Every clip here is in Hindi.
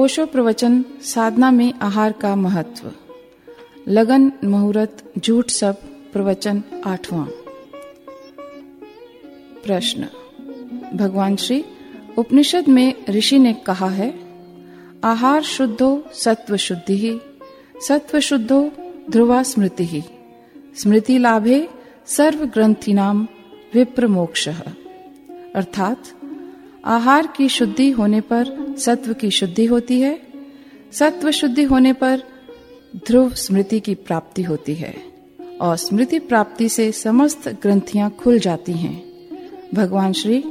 ओशो प्रवचन साधना में आहार का महत्व। लगन, मुहूर्त, झूठ सब, प्रवचन आठवां। प्रश्न। भगवान श्री उपनिषद में ऋषि ने कहा है, आहार शुद्धो सत्व शुद्धि ही सत्व शुद्धो ध्रुवा स्मृति। ही स्मृति लाभे सर्व ग्रंथि नाम विप्र मोक्ष अर्थात आहार की शुद्धि होने पर सत्व की शुद्धि होती है। सत्व शुद्धि होने पर ध्रुव स्मृति की प्राप्ति होती है और स्मृति प्राप्ति से समस्त ग्रंथियाँ खुल जाती हैं। भगवान श्री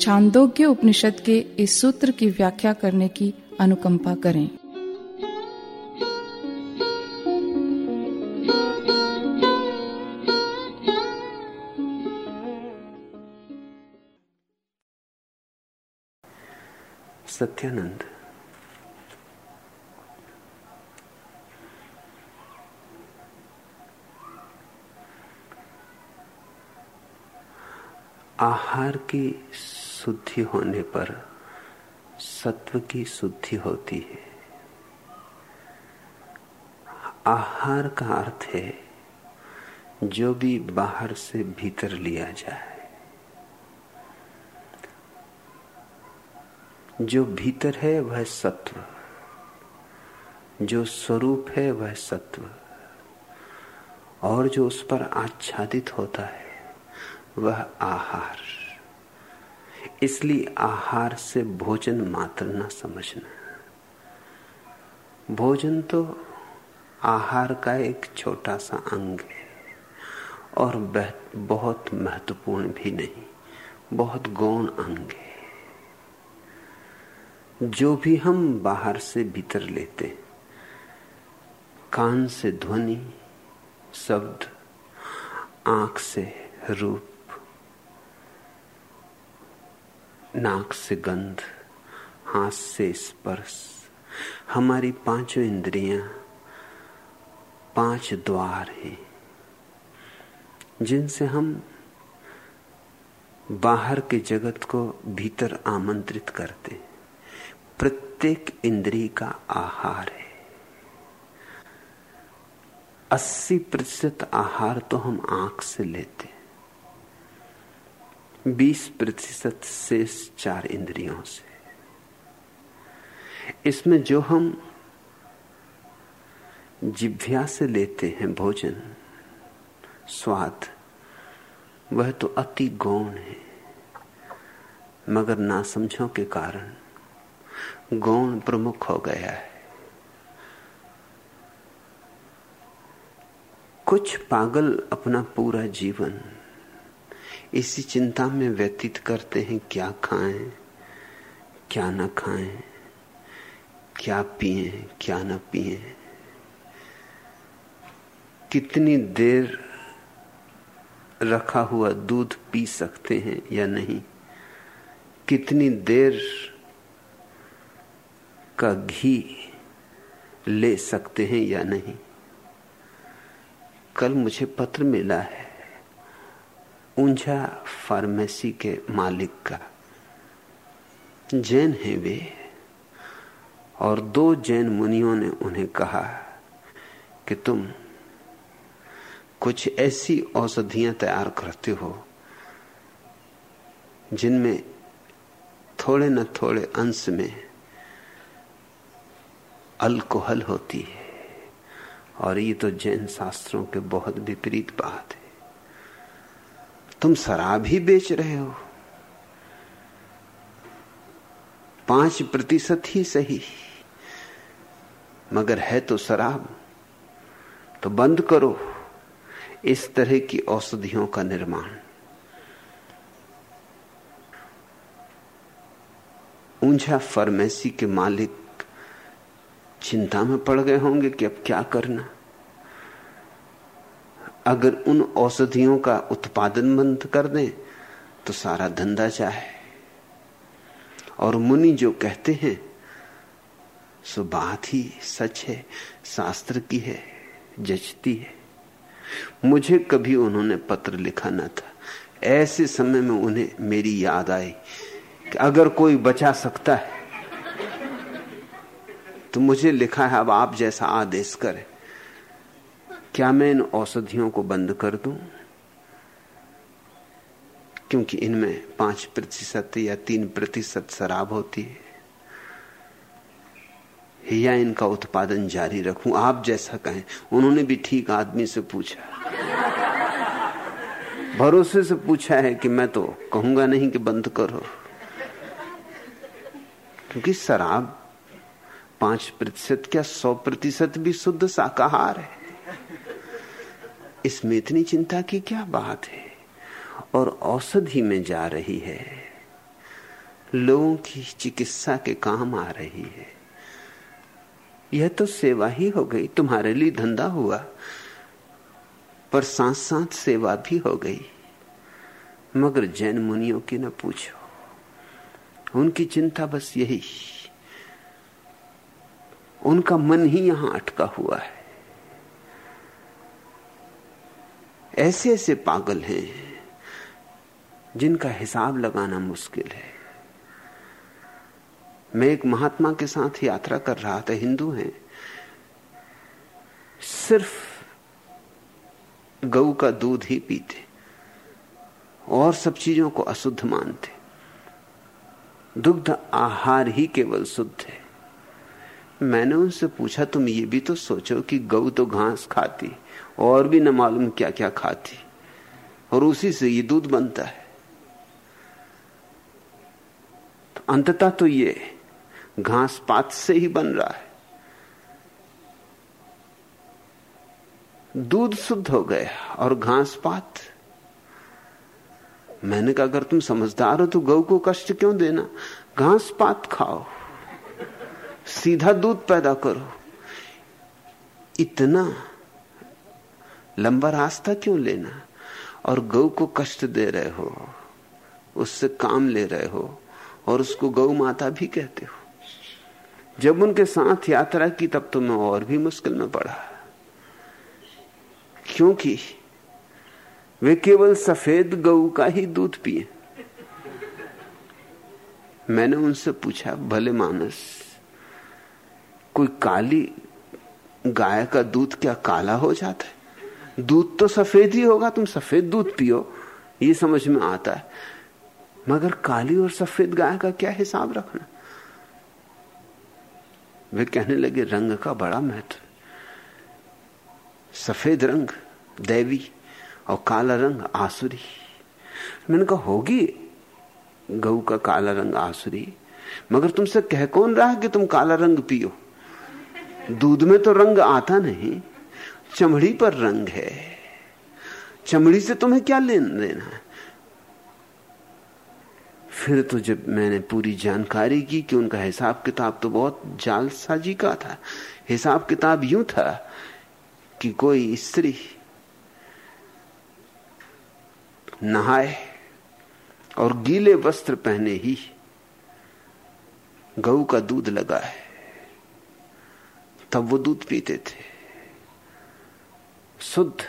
छांदोग्य उपनिषद के इस सूत्र की व्याख्या करने की अनुकंपा करें। सत्यानंद। आहार की शुद्धि होने पर सत्व की शुद्धि होती है। आहार का अर्थ है, जो भी बाहर से भीतर लिया जाए। जो भीतर है वह सत्व। जो स्वरूप है वह सत्व। और जो उस पर आच्छादित होता है, वह आहार। इसलिए आहार से भोजन मात्र न समझना। भोजन तो आहार का एक छोटा सा अंग है, और बहुत महत्वपूर्ण भी नहीं, बहुत गौण अंग है। जो भी हम बाहर से भीतर लेते कान से ध्वनि, शब्द, आँख से रूप, नाक से गंध, हाथ से स्पर्श, हमारी पाँचों इंद्रियाँ, पाँच द्वार हैं, जिनसे हम बाहर के जगत को भीतर आमंत्रित करते हैं। प्रत्येक इंद्री का आहार है। अस्सी प्रतिशत आहार तो हम आँख से लेते बीस प्रतिशत शेष चार इंद्रियों से। इसमें जो हम जिभ्या से लेते हैं भोजन, स्वाद, वह तो अति गौण है। मगर नासमझों के कारण गौण प्रमुख हो गया है। कुछ पागल अपना पूरा जीवन इसी चिंता में व्यतीत करते हैं, क्या खाएँ, क्या ना खाएँ, क्या पिए, क्या ना पिए। कितनी देर रखा हुआ दूध पी सकते हैं या नहीं? कितनी देर का घी ले सकते हैं या नहीं? कल मुझे पत्र मिला है, ऊंझा फार्मेसी के मालिक का। जैन है वे, और दो जैन मुनियों ने उन्हें कहा कि तुम कुछ ऐसी औषधियाँ तैयार करते हो, जिनमें थोड़े न थोड़े अंश में अल्कोहल होती है। और ये तो जैन शास्त्रों के बहुत विपरीत बात है। तुम शराब ही बेच रहे हो। पाँच प्रतिशत ही सही। मगर है तो शराब। तो बंद करो इस तरह की औषधियों का निर्माण। ऊंझा फार्मेसी के मालिक चिंता में पड़ गए होंगे कि अब क्या करना। अगर उन औषधियों का उत्पादन बंद कर दें तो सारा धंधा चाहे और मुनि जो कहते हैं, सो बात ही सच है, शास्त्र की है, जचती है। मुझे कभी उन्होंने पत्र लिखा न था। ऐसे समय में उन्हें मेरी याद आई कि अगर कोई बचा सकता है तो मुझे लिखा है, अब आप जैसा आदेश करें। क्या मैं इन औषधियों को बंद कर दूँ? क्योंकि इनमें पाँच प्रतिशत या तीन प्रतिशत शराब होती है। या इनका उत्पादन जारी रखूँ? आप जैसा कहें। उन्होंने भी ठीक आदमी से पूछा। भरोसे से पूछा है कि मैं तो कहूँगा नहीं कि बंद करो। क्योंकि शराब पाँच प्रतिशत क्या सौ प्रतिशत भी शुद्ध शाकाहार है? इसमें इतनी चिंता की क्या बात है? और औषधि में जा रही है। लोगों की चिकित्सा के काम आ रही है। यह तो सेवा ही हो गई, तुम्हारे लिए धंधा हुआ। पर साथ साथ सेवा भी हो गई। मगर जैन मुनियों की न पूछो। उनकी चिंता बस यही। उनका मन ही यहाँ अटका हुआ है। ऐसे ऐसे पागल हैं जिनका हिसाब लगाना मुश्किल है। मैं एक महात्मा के साथ यात्रा कर रहा था, हिंदू हैं। सिर्फ़ गऊ का दूध ही पीते और सब चीज़ों को अशुद्ध मानते। दुग्ध आहार ही केवल शुद्ध है। मैंने उनसे पूछा, तुम ये भी तो सोचो कि गऊ तो घास खाती और भी न मालूम क्या क्या खाती और उसी से ये दूध बनता है। तो अंततः तो ये घास पात से ही बन रहा है। दूध शुद्ध हो गया और घास पात। मैंने कहा, अगर तुम समझदार हो तो गऊ को कष्ट क्यों देना? घास पात खाओ। सीधा दूध पैदा करो। इतना लंबा रास्ता क्यों लेना? और गौ को कष्ट दे रहे हो, उससे काम ले रहे हो, और उसको गौ माता भी कहते हो। जब उनके साथ यात्रा की, तब तो मैं और भी मुश्किल में पड़ा। क्योंकि वे केवल सफ़ेद गऊ का ही दूध पिए। मैंने उनसे पूछा, भले मानस कोई काली गाय का दूध क्या काला हो जाता है? दूध तो सफ़ेद ही होगा, तुम सफ़ेद दूध पियो। ये समझ में आता है। मगर काली और सफ़ेद गाय का क्या हिसाब रखना? वे कहने लगे, रंग का बड़ा महत्व। सफ़ेद रंग, देवी, और काला रंग, आसुरी। मैंने कहा, होगी गऊ का काला रंग, आसुरी। मगर तुमसे कह कौन रहा कि तुम काला रंग पियो? दूध में तो रंग आता नहीं, चमड़ी पर रंग है। चमड़ी से तुम्हें क्या लेन देना फिर तो जब मैंने पूरी जानकारी की कि उनका हिसाब किताब तो बहुत जालसाजी का था, हिसाब किताब यूँ था कि कोई स्त्री नहाए और गीले वस्त्र पहने ही गऊ का दूध लगा है तब वो दूध पीते थे। शुद्ध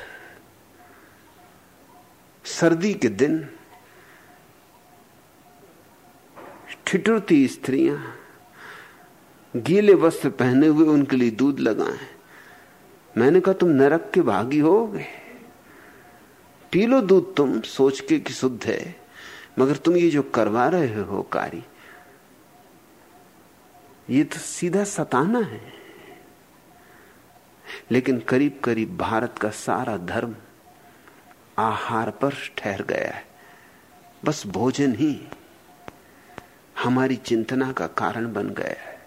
सर्दी के दिन ठिठुरती स्त्रियाँ गीले वस्त्र पहने हुए उनके लिए दूध लगाए। मैंने कहा, तुम नरक के भागी हो गए। पी लो दूध तुम, सोच के कि शुद्ध है, मगर तुम ये जो करवा रहे हो कार्य ये तो सीधा सताना है। लेकिन करीब करीब भारत का सारा धर्म आहार पर ठहर गया है। बस भोजन ही हमारी चिंतना का कारण बन गया है।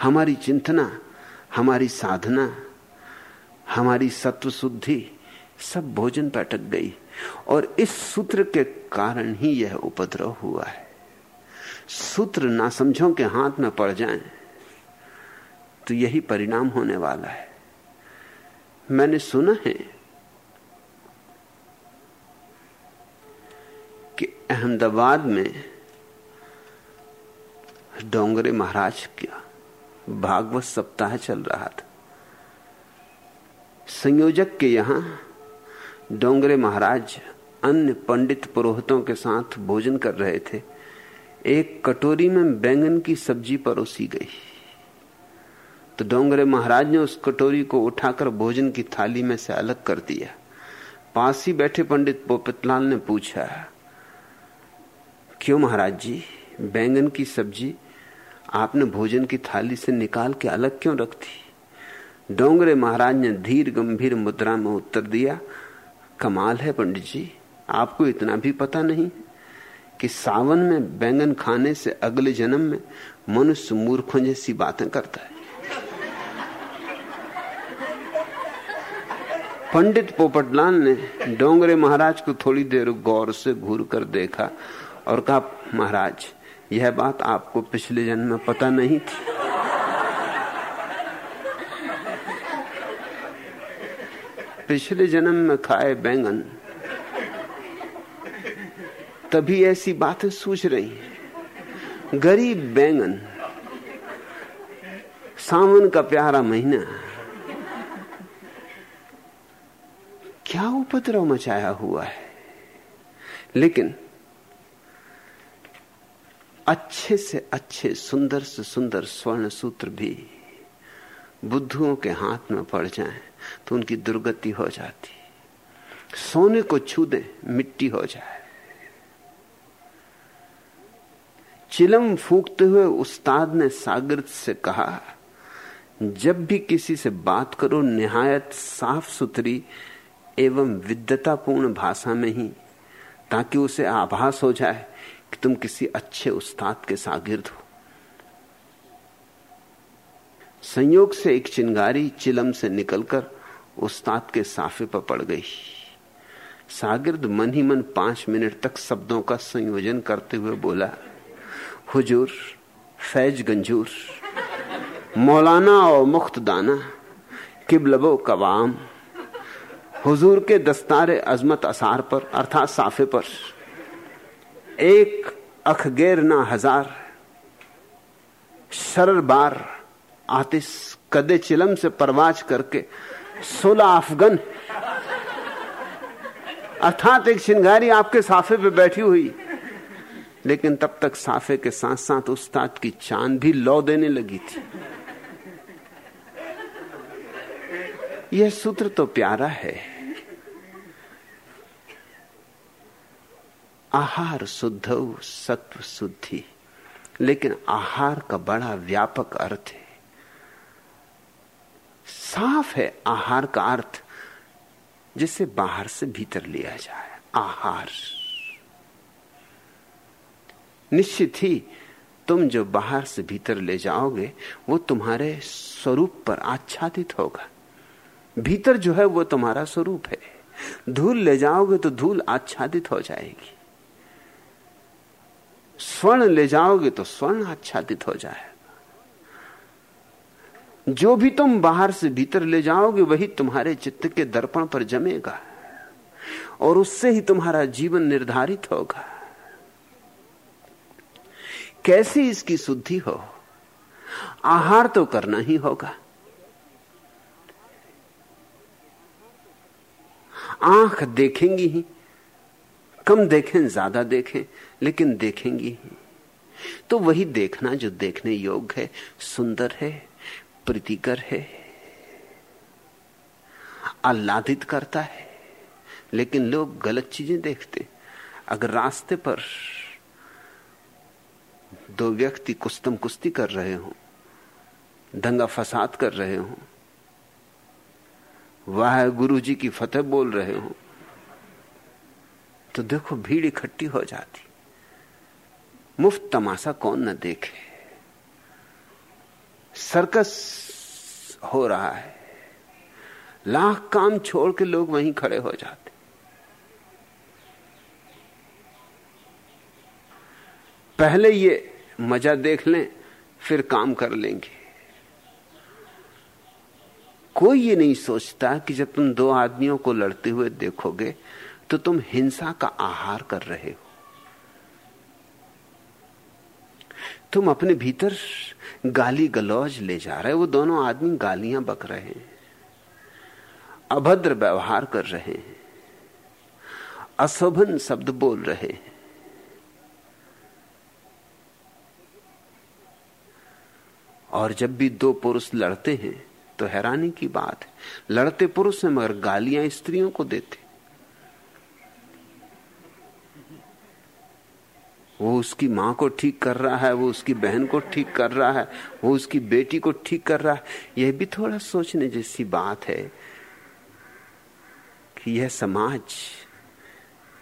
हमारी चिंतना, हमारी साधना, हमारी सत्व शुद्धि सब भोजन पर अटक गई और इस सूत्र के कारण ही यह उपद्रव हुआ है। सूत्र ना समझो के हाथ में पड़ जाएँ तो यही परिणाम होने वाला है। मैंने सुना है कि अहमदाबाद में डोंगरे महाराज का भागवत सप्ताह चल रहा था। संयोजक के यहाँ डोंगरे महाराज अन्य पंडित पुरोहितों के साथ भोजन कर रहे थे। एक कटोरी में बैंगन की सब्ज़ी परोसी गई। तो डोंगरे महाराज ने उस कटोरी को उठाकर भोजन की थाली में से अलग कर दिया। पास ही बैठे पंडित पोपतलाल ने पूछा, क्यों महाराज जी, बैंगन की सब्ज़ी आपने भोजन की थाली से निकाल के अलग क्यों रख दी? डोंगरे महाराज ने धीर गंभीर मुद्रा में उत्तर दिया, कमाल है पंडित जी, आपको इतना भी पता नहीं कि सावन में बैंगन खाने से अगले जन्म में मनुष्य मूर्खों जैसी बातें करता है। पंडित पोपटलाल ने डोंगरे महाराज को थोड़ी देर गौर से घूर कर देखा और कहा, महाराज, यह बात आपको पिछले जन्म में पता नहीं थी? पिछले जन्म में खाए बैंगन, तभी ऐसी बातें सूझ रही गरीब बैंगन, सावन का प्यारा महीना क्या उपद्रव मचाया हुआ है। लेकिन अच्छे से अच्छे, सुंदर से सुंदर स्वर्ण सूत्र भी बुद्धुओं के हाथ में पड़ जाएँ तो उनकी दुर्गति हो जाती सोने को छू दे, मिट्टी हो जाए। चिलम फूकते हुए उस्ताद ने सागर से कहा, जब भी किसी से बात करो, निहायत साफ़ सुथरी एवं विद्यतापूर्ण भाषा में ही, ताकि उसे आभास हो जाए कि तुम किसी अच्छे उस्ताद के शागिर्द हो। संयोग से एक चिंगारी चिलम से निकलकर उस्ताद के साफे पर पड़ गई। सागिर्द मन ही मन पाँच मिनट तक शब्दों का संयोजन करते हुए बोला, हुजूर, फैज गंजूर, मौलाना और मुख्त दाना किबलबो कवाम हुजूर के दस्तारे अजमत असार पर, अर्थात साफे पर। एक अखगैर ना हज़ार, शरर बार आतिश कदे चिलम से परवाज करके, सोलह अफगन। अर्थात एक शिंगारी आपके साफे पे बैठी हुई। लेकिन तब तक साफे के साथ साथ उस्ताद की चाँद भी लौ देने लगी थी। यह सूत्र तो प्यारा है। आहार शुद्ध सत्व शुद्धि। लेकिन आहार का बड़ा व्यापक अर्थ है। साफ़ है आहार का अर्थ, जिसे बाहर से भीतर लिया जाए। आहार। निश्चित ही, तुम जो बाहर से भीतर ले जाओगे, वो तुम्हारे स्वरूप पर आच्छादित होगा। भीतर जो है, वो तुम्हारा स्वरूप है। धूल ले जाओगे तो धूल आच्छादित हो जाएगी। स्वर्ण ले जाओगे तो स्वर्ण आच्छादित हो जाएगा जो भी तुम बाहर से भीतर ले जाओगे, वही तुम्हारे चित्त के दर्पण पर जमेगा और उससे ही तुम्हारा जीवन निर्धारित होगा। कैसे इसकी शुद्धि हो? आहार तो करना ही होगा। आँख देखेंगी ही, कम देखें, ज़्यादा देखें लेकिन देखेंगी। ही तो वही देखना जो देखने योग्य है, सुंदर है, प्रीतिकर है, आह्लादित करता है। लेकिन लोग गलत चीज़ें देखते। अगर रास्ते पर दो व्यक्ति कुस्तम कुश्ती कर रहे हो, दंगा फसाद कर रहे हो, वाह गुरु जी की फतेह बोल रहे हो तो देखो भीड़ इकट्ठी हो जाती। मुफ़्त तमाशा कौन न देखे। सर्कस हो रहा है। लाख काम छोड़ के लोग वहीं खड़े हो जाते। पहले ये मज़ा देख लें, फिर काम कर लेंगे। कोई ये नहीं सोचता कि जब तुम दो आदमियों को लड़ते हुए देखोगे तो तुम हिंसा का आहार कर रहे हो। तुम अपने भीतर गाली गलौज ले जा रहे वो दोनों आदमी गालियाँ बक रहे हैं, अभद्र व्यवहार कर रहे हैं अशोभन शब्द बोल रहे हैं। और जब भी दो पुरुष लड़ते हैं तो हैरानी की बात है। लड़ते पुरुष हैं, मगर गालियाँ स्त्रियों को देते वो उसकी माँ को ठीक कर रहा है, वो उसकी बहन को ठीक कर रहा है, वो उसकी बेटी को ठीक कर रहा है। यह भी थोड़ा सोचने जैसी बात है कि यह समाज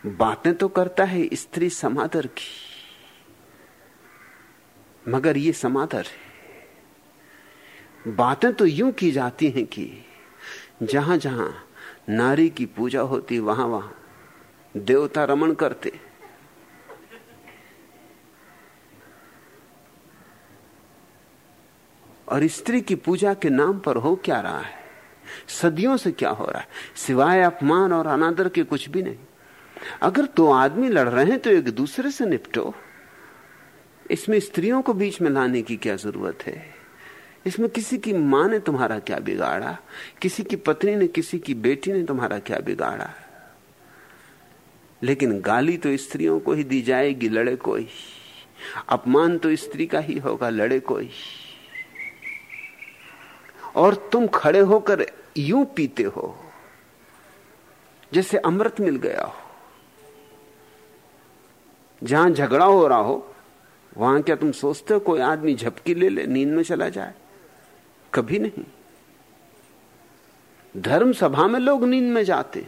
बातें तो करता है, स्त्री समादर की। मगर ये समादर है। बातें तो यूँ की जाती हैं कि जहाँ जहाँ नारी की पूजा होती वहाँ वहाँ देवता रमण करते। और स्त्री की पूजा के नाम पर हो क्या रहा है? सदियों से क्या हो रहा है? सिवाय अपमान और अनादर के कुछ भी नहीं। अगर दो आदमी लड़ रहे हैं तो एक दूसरे से निपटो। इसमें स्त्रियों को बीच में लाने की क्या ज़रूरत है? इसमें किसी की माँ ने तुम्हारा क्या बिगाड़ा? किसी की पत्नी ने, किसी की बेटी ने तुम्हारा क्या बिगाड़ा? लेकिन गाली तो स्त्रियों को ही दी जाएगी, लड़े कोई। अपमान तो स्त्री का ही होगा, लड़े कोई। और तुम खड़े होकर यूँ पीते हो, जैसे अमृत मिल गया हो। जहाँ झगड़ा हो रहा हो, वहाँ क्या तुम सोचते हो कोई आदमी झपकी ले ले, नींद में चला जाए? कभी नहीं। धर्म सभा में लोग नींद में जाते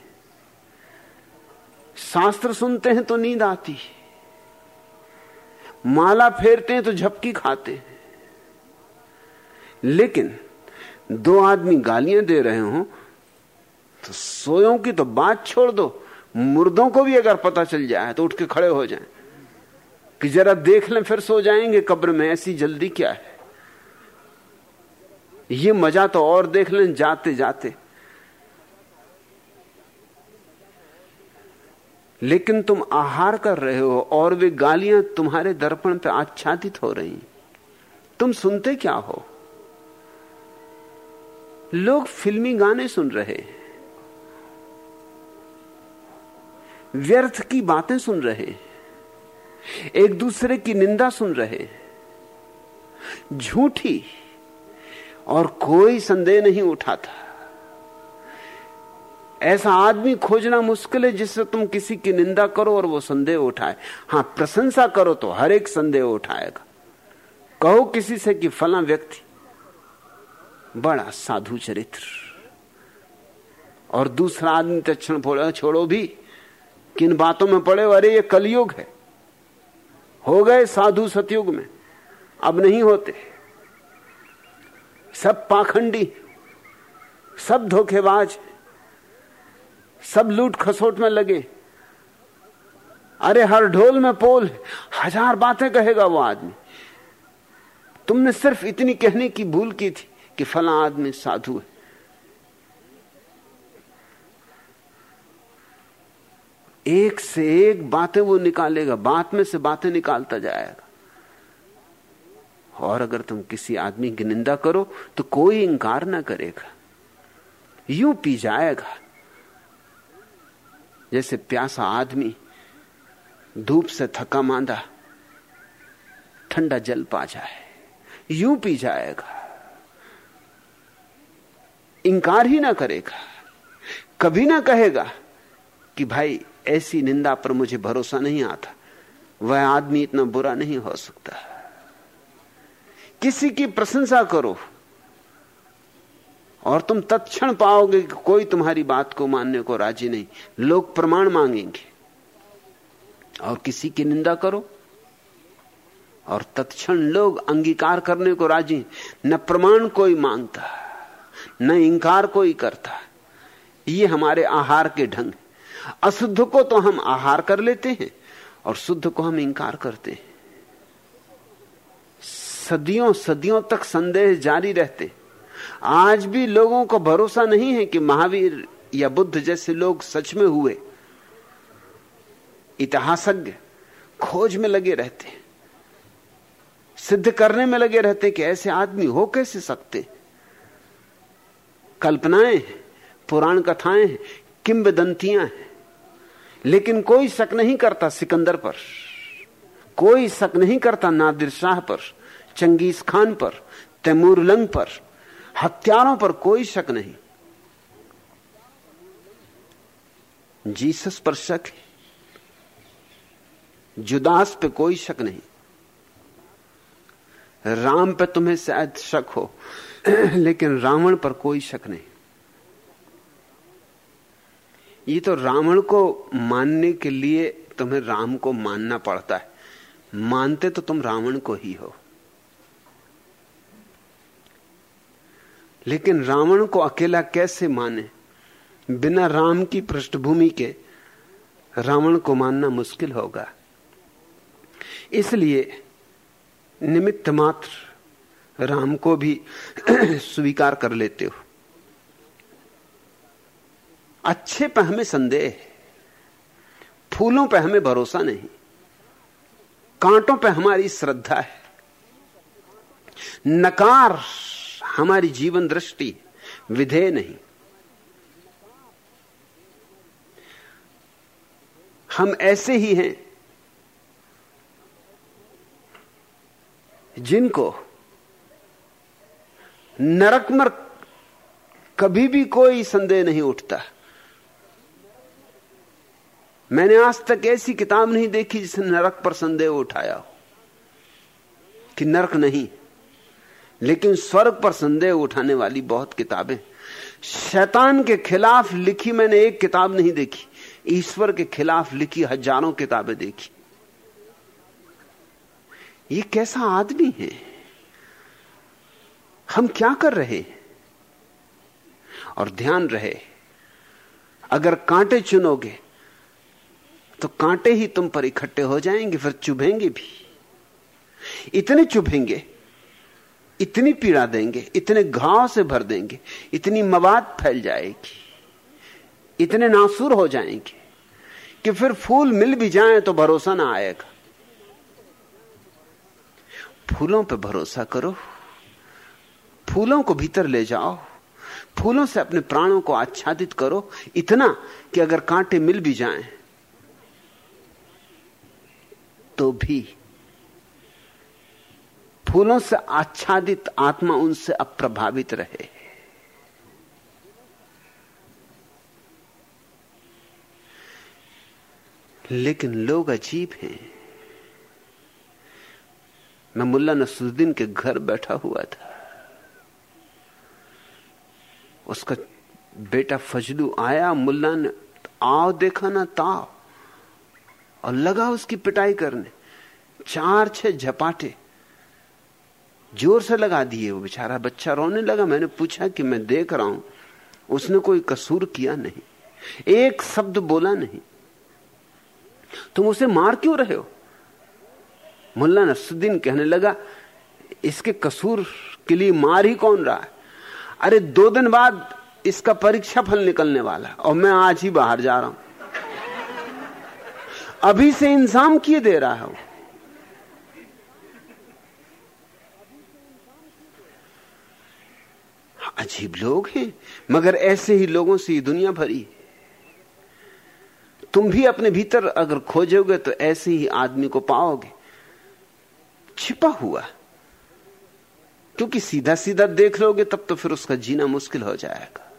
शास्त्र सुनते हैं तो नींद आती माला फेरते हैं तो झपकी खाते हैं। लेकिन दो आदमी गालियाँ दे रहे हो तो सोयों की तो बात छोड़ दो। मुर्दों को भी अगर पता चल जाए तो उठ के खड़े हो जाएँ। कि जरा देख लें, फिर सो जाएँगे कब्र में, ऐसी जल्दी क्या है? ये मज़ा तो और देख लें, जाते जाते। लेकिन तुम आहार कर रहे हो, और वे गालियाँ तुम्हारे दर्पण पर आच्छादित हो रही। तुम सुनते क्या हो? लोग फिल्मी गाने सुन रहे हैं। व्यर्थ की बातें सुन रहे हैं। एक दूसरे की निंदा सुन रहे हैं। झूठी और कोई संदेह नहीं उठाता। ऐसा आदमी खोजना मुश्किल है जिससे तुम किसी की निंदा करो और वो संदेह उठाए। हाँ, प्रशंसा करो तो हर एक संदेह उठाएगा। कहो किसी से कि फला व्यक्ति। बड़ा साधु चरित्र। और दूसरा आदमी तक्षण बोला, छोड़ो भी, किन बातों में पड़े अरे, ये कलयुग है। हो गए साधु सतयुग में, अब नहीं होते। सब पाखंडी, सब धोखेबाज, सब लूट खसोट में लगे। अरे, हर ढोल में पोल हज़ार बातें कहेगा वो आदमी। तुमने सिर्फ़ इतनी कहने की भूल की थी। कि फला आदमी साधु है। एक से एक बातें वो निकालेगा, बात में से बातें निकालता जाएगा। और अगर तुम किसी आदमी की निंदा करो तो कोई इंकार ना करेगा। यूँ पी जाएगा। जैसे प्यासा आदमी धूप से थका मांदा, ठंडा जल पा जाए, यूँ पी जाएगा। इंकार ही ना करेगा। कभी ना कहेगा कि भाई, ऐसी निंदा पर मुझे भरोसा नहीं आता। वह आदमी इतना बुरा नहीं हो सकता। किसी की प्रशंसा करो और तुम तत्क्षण पाओगे कि कोई तुम्हारी बात को मानने को राज़ी नहीं। लोग प्रमाण मांगेंगे। और किसी की निंदा करो और तत्क्षण लोग अंगीकार करने को राज़ी न प्रमाण कोई माँगता। न इंकार कोई करता ये हमारे आहार के ढंग अशुद्ध को तो हम आहार कर लेते हैं और शुद्ध को हम इंकार करते हैं। सदियों सदियों तक संदेह जारी रहते। आज भी लोगों को भरोसा नहीं है कि महावीर या बुद्ध जैसे लोग सच में हुए। इतिहासज्ञ खोज में लगे रहते सिद्ध करने में लगे रहते कि ऐसे आदमी हो कैसे सकते कल्पनाएँ हैं, पुराण कथाएँ हैं किंबदंतियाँ हैं। लेकिन कोई शक नहीं करता सिकंदर पर, कोई शक नहीं करता नादिर शाह पर, चंगेज खान पर तैमूरलंग पर, हत्यारों पर कोई शक नहीं। जीसस पर शक है, जुदास पे कोई शक नहीं। राम पे तुम्हें शायद शक हो लेकिन रावण पर कोई शक नहीं। ये तो रावण को मानने के लिए तुम्हें राम को मानना पड़ता है। मानते तो तुम रावण को ही हो। लेकिन रावण को अकेला कैसे माने? बिना राम की पृष्ठभूमि के रावण को मानना मुश्किल होगा। इसलिए निमित्त मात्र राम को भी स्वीकार कर लेते हो। अच्छे पर हमें संदेह फूलों पर हमें भरोसा नहीं। कांटों पर हमारी श्रद्धा है। नकार हमारी जीवन दृष्टि विधेय नहीं। हम ऐसे ही हैं जिनको नरक मर कभी भी कोई संदेह नहीं उठता। मैंने आज तक ऐसी किताब नहीं देखी जिसने नरक पर संदेह उठाया हो कि नरक नहीं, लेकिन स्वर्ग पर संदेह उठाने वाली बहुत किताबें। शैतान के खिलाफ लिखी मैंने एक किताब नहीं देखी, ईश्वर के खिलाफ लिखी हज़ारों किताबें देखी। ये कैसा आदमी है? हम क्या कर रहे हैं? और ध्यान रहे, अगर कांटे चुनोगे तो कांटे ही तुम पर इकट्ठे हो जाएँगे, फिर चुभेंगे भी। इतने चुभेंगे, इतनी पीड़ा देंगे, इतने घाव से भर देंगे, इतनी मवाद फैल जाएगी, इतने नासुर हो जाएँगे, कि फिर फूल मिल भी जाए तो भरोसा ना आएगा। फूलों पे भरोसा करो। फूलों को भीतर ले जाओ। फूलों से अपने प्राणों को आच्छादित करो, इतना कि अगर कांटे मिल भी जाएँ तो भी। फूलों से आच्छादित आत्मा उनसे अप्रभावित रहे। लेकिन लोग अजीब हैं। मैं मुल्ला नसरुद्दीन के घर बैठा हुआ था। उसका बेटा फजलू आया, मुल्ला ने, आओ देखा ना ताओ। और लगा उसकी पिटाई करने। चार छह झपाटे। ज़ोर से लगा दिए वो बेचारा। बच्चा रोने लगा। मैंने पूछा कि मैं देख रहा हूँ, उसने कोई कसूर किया नहीं। एक शब्द बोला नहीं। तुम उसे मार क्यों रहे हो? मुल्ला नसुद्दीन कहने लगा, इसके कसूर के लिए मार ही कौन रहा है? अरे दो दिन बाद इसका परीक्षा फल निकलने वाला है और मैं आज ही बाहर जा रहा हूँ। अभी से इंसाम किए दे रहा हूँ। अजीब लोग हैं, मगर ऐसे ही लोगों से ही दुनिया भरी। तुम भी अपने भीतर अगर खोजोगे तो ऐसे ही आदमी को पाओगे। छिपा हुआ। क्योंकि सीधा सीधा देख लोगे, तब तो फिर उसका जीना मुश्किल हो जाएगा।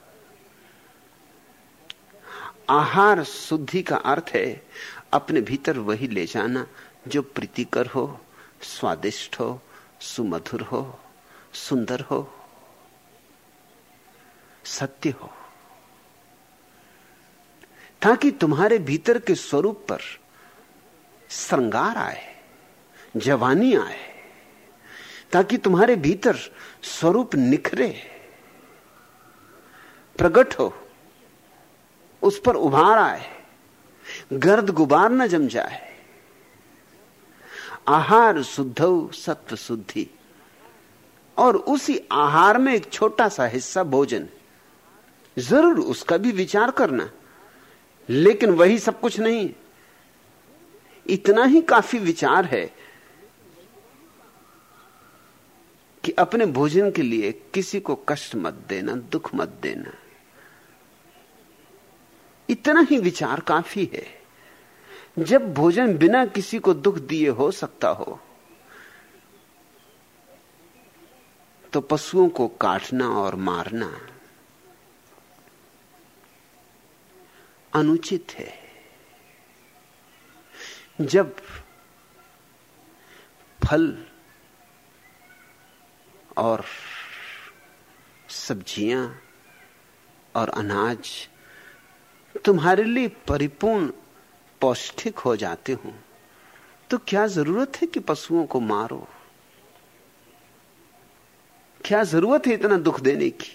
आहार शुद्धि का अर्थ है, अपने भीतर वही ले जाना, जो प्रीतिकर हो, स्वादिष्ट हो, सुमधुर हो, सुंदर हो, सत्य हो। ताकि तुम्हारे भीतर के स्वरूप पर श्रृंगार आए, जवानी आए ताकि तुम्हारे भीतर स्वरूप निखरे प्रकट हो, उस पर उभार आए, गर्द गुबार न जम जाए। आहार शुद्ध सत्व शुद्धि, और उसी आहार में एक छोटा सा हिस्सा भोजन। ज़रूर उसका भी विचार करना, लेकिन वही सब कुछ नहीं। इतना ही काफ़ी विचार है कि अपने भोजन के लिए किसी को कष्ट मत देना, दुख मत देना। इतना ही विचार काफ़ी है। जब भोजन बिना किसी को दुख दिए हो सकता हो तो पशुओं को काटना और मारना अनुचित है। जब फल और सब्ज़ियाँ और अनाज तुम्हारे लिए परिपूर्ण पौष्टिक हो जाते हो। तो क्या ज़रूरत है कि पशुओं को मारो? क्या ज़रूरत है इतना दुख देने की?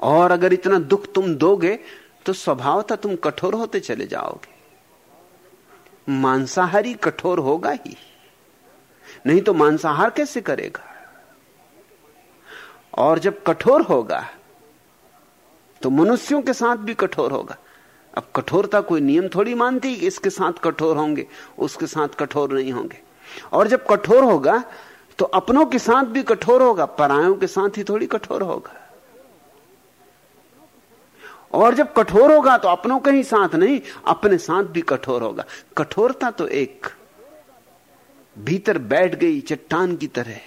और अगर इतना दुख तुम दोगे तो स्वभावतः तुम कठोर होते चले जाओगे। मांसाहारी कठोर होगा ही। नहीं तो मांसाहार कैसे करेगा? और जब कठोर होगा तो मनुष्यों के साथ भी कठोर होगा। अब कठोरता कोई नियम थोड़ी मानती कि इसके साथ कठोर होंगे, उसके साथ कठोर नहीं होंगे। और जब कठोर होगा तो अपनों के साथ भी कठोर होगा, परायों के साथ ही थोड़ी कठोर होगा। और जब कठोर होगा तो अपनों के ही साथ नहीं, अपने साथ भी कठोर होगा। कठोरता तो एक भीतर बैठ गई चट्टान की तरह।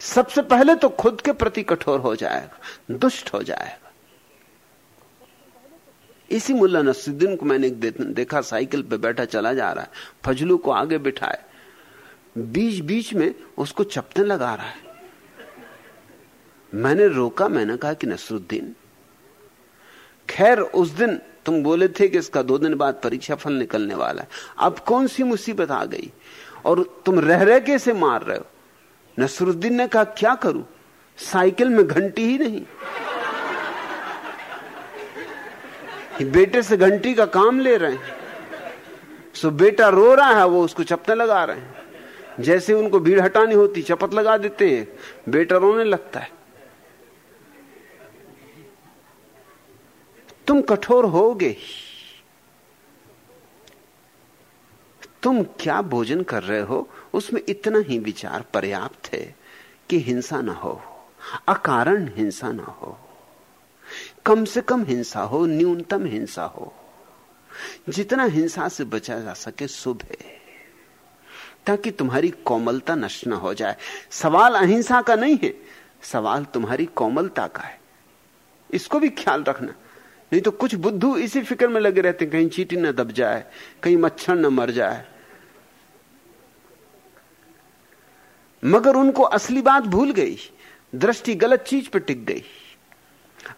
सबसे पहले तो खुद के प्रति कठोर हो जाएगा, दुष्ट हो जाएगा। इसी मुल्ला नसरुद्दीन को मैंने देखा, साइकिल पे बैठा चला जा रहा है, फजलू को आगे बिठाए। बीच बीच में उसको चपटन लगा रहा है। मैंने रोका, मैंने कहा कि नसरुद्दीन, खैर, उस दिन तुम बोले थे कि इसका दो दिन बाद परीक्षा फल निकलने वाला है। अब कौन सी मुसीबत आ गई? और तुम रह रह के से मार रहे हो? नसरुद्दीन ने कहा, क्या करूँ? साइकिल में घंटी ही नहीं। बेटे से घंटी का काम ले रहे हैं। सो बेटा रो रहा है, वो उसको चपते लगा रहे हैं। जैसे उनको भीड़ हटानी होती चपत लगा देते हैं। बेटा रोने लगता है। तुम कठोर होगे। तुम क्या भोजन कर रहे हो? उसमें इतना ही विचार पर्याप्त है कि हिंसा ना हो, अकारण हिंसा ना हो। कम से कम हिंसा हो, न्यूनतम हिंसा हो। जितना हिंसा से बचा जा सके, शुभ है। ताकि तुम्हारी कोमलता नष्ट न हो जाए। सवाल अहिंसा का नहीं है, सवाल तुम्हारी कोमलता का है। इसको भी ख्याल रखना। नहीं तो कुछ बुद्धू इसी फ़िक्र में लगे रहते कहीं चीटी न दब जाए, कहीं मच्छर न मर जाए। मगर उनको असली बात भूल गई, दृष्टि गलत चीज़ पर टिक गई।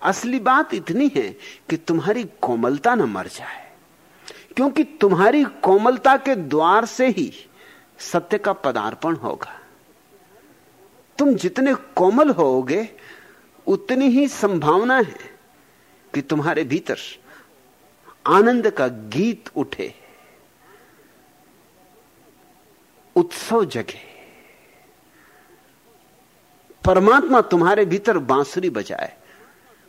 असली बात इतनी है कि तुम्हारी कोमलता न मर जाए। क्योंकि तुम्हारी कोमलता के द्वार से ही सत्य का पदार्पण होगा। तुम जितने कोमल होगे उतनी ही संभावना है। कि तुम्हारे भीतर आनंद का गीत उठे, उत्सव जगे। परमात्मा तुम्हारे भीतर बांसुरी बजाए।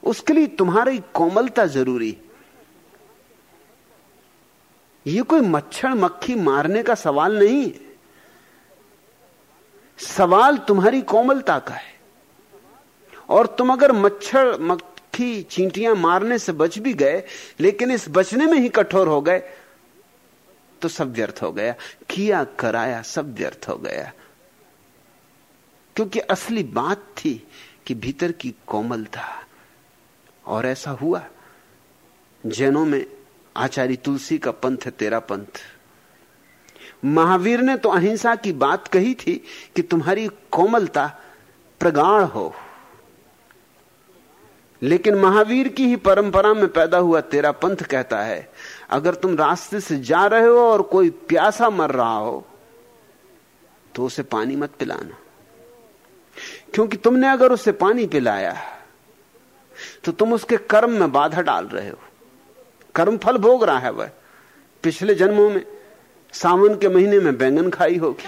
उसके लिए तुम्हारी कोमलता ज़रूरी। ये कोई मच्छर मक्खी मारने का सवाल नहीं है। सवाल तुम्हारी कोमलता का है। और तुम अगर मच्छर मक्खी चींटियाँ मारने से बच भी गए, लेकिन इस बचने में ही कठोर हो गए तो सब व्यर्थ हो गया। किया, कराया, सब व्यर्थ हो गया। क्योंकि असली बात थी कि भीतर की कोमलता और ऐसा हुआ। जैनों में आचार्य तुलसी का पंथ है तेरा पंथ। महावीर ने तो अहिंसा की बात कही थी कि तुम्हारी कोमलता प्रगाढ़ हो। लेकिन महावीर की ही परंपरा में पैदा हुआ तेरा पंथ कहता है, अगर तुम रास्ते से जा रहे हो और कोई प्यासा मर रहा हो तो उसे पानी मत पिलाना। क्योंकि तुमने अगर उसे पानी पिलाया तो तुम उसके कर्म में बाधा डाल रहे हो। कर्म फल भोग रहा है वह। पिछले जन्मों में, सावन के महीने में बैंगन खाई होगी।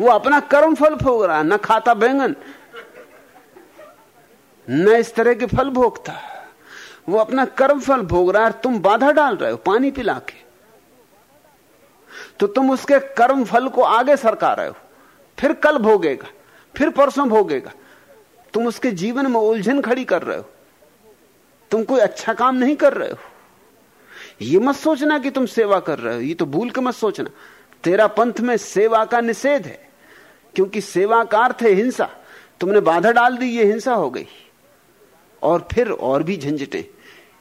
वो अपना कर्म फल भोग रहा है, न खाता बैंगन न इस तरह के फल भोगता। वो अपना कर्म फल भोग रहा है तुम बाधा डाल रहे हो, पानी पिला के। तो तुम उसके कर्म फल को आगे सरका रहे हो। फिर कल भोगेगा, फिर परसों भोगेगा। तुम उसके जीवन में उलझन खड़ी कर रहे हो। तुम कोई अच्छा काम नहीं कर रहे हो। ये मत सोचना कि तुम सेवा कर रहे हो, ये तो भूल के मत सोचना। तेरा पंथ में सेवा का निषेध है, क्योंकि सेवा का अर्थ है हिंसा। तुमने बाधा डाल दी, ये हिंसा हो गई। और फिर और भी झंझटें।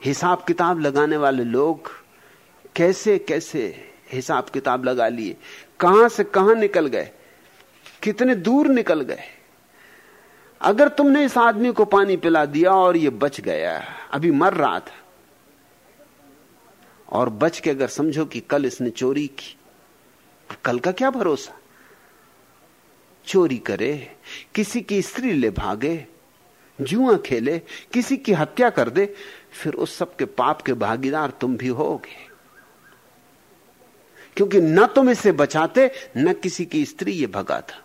हिसाब किताब लगाने वाले लोग कैसे कैसे हिसाब किताब लगा लिए? कहाँ से कहाँ निकल गए? कितने दूर निकल गए? अगर तुमने इस आदमी को पानी पिला दिया और ये बच गया, अभी मर रहा था, और बच के अगर समझो कि कल इसने चोरी की, कल का क्या भरोसा? चोरी करे, किसी की स्त्री ले भागे जुआ खेले, किसी की हत्या कर दे, फिर उस सब के पाप के भागीदार तुम भी होगे। क्योंकि न तुम इसे बचाते, न किसी की स्त्री ये भगा था।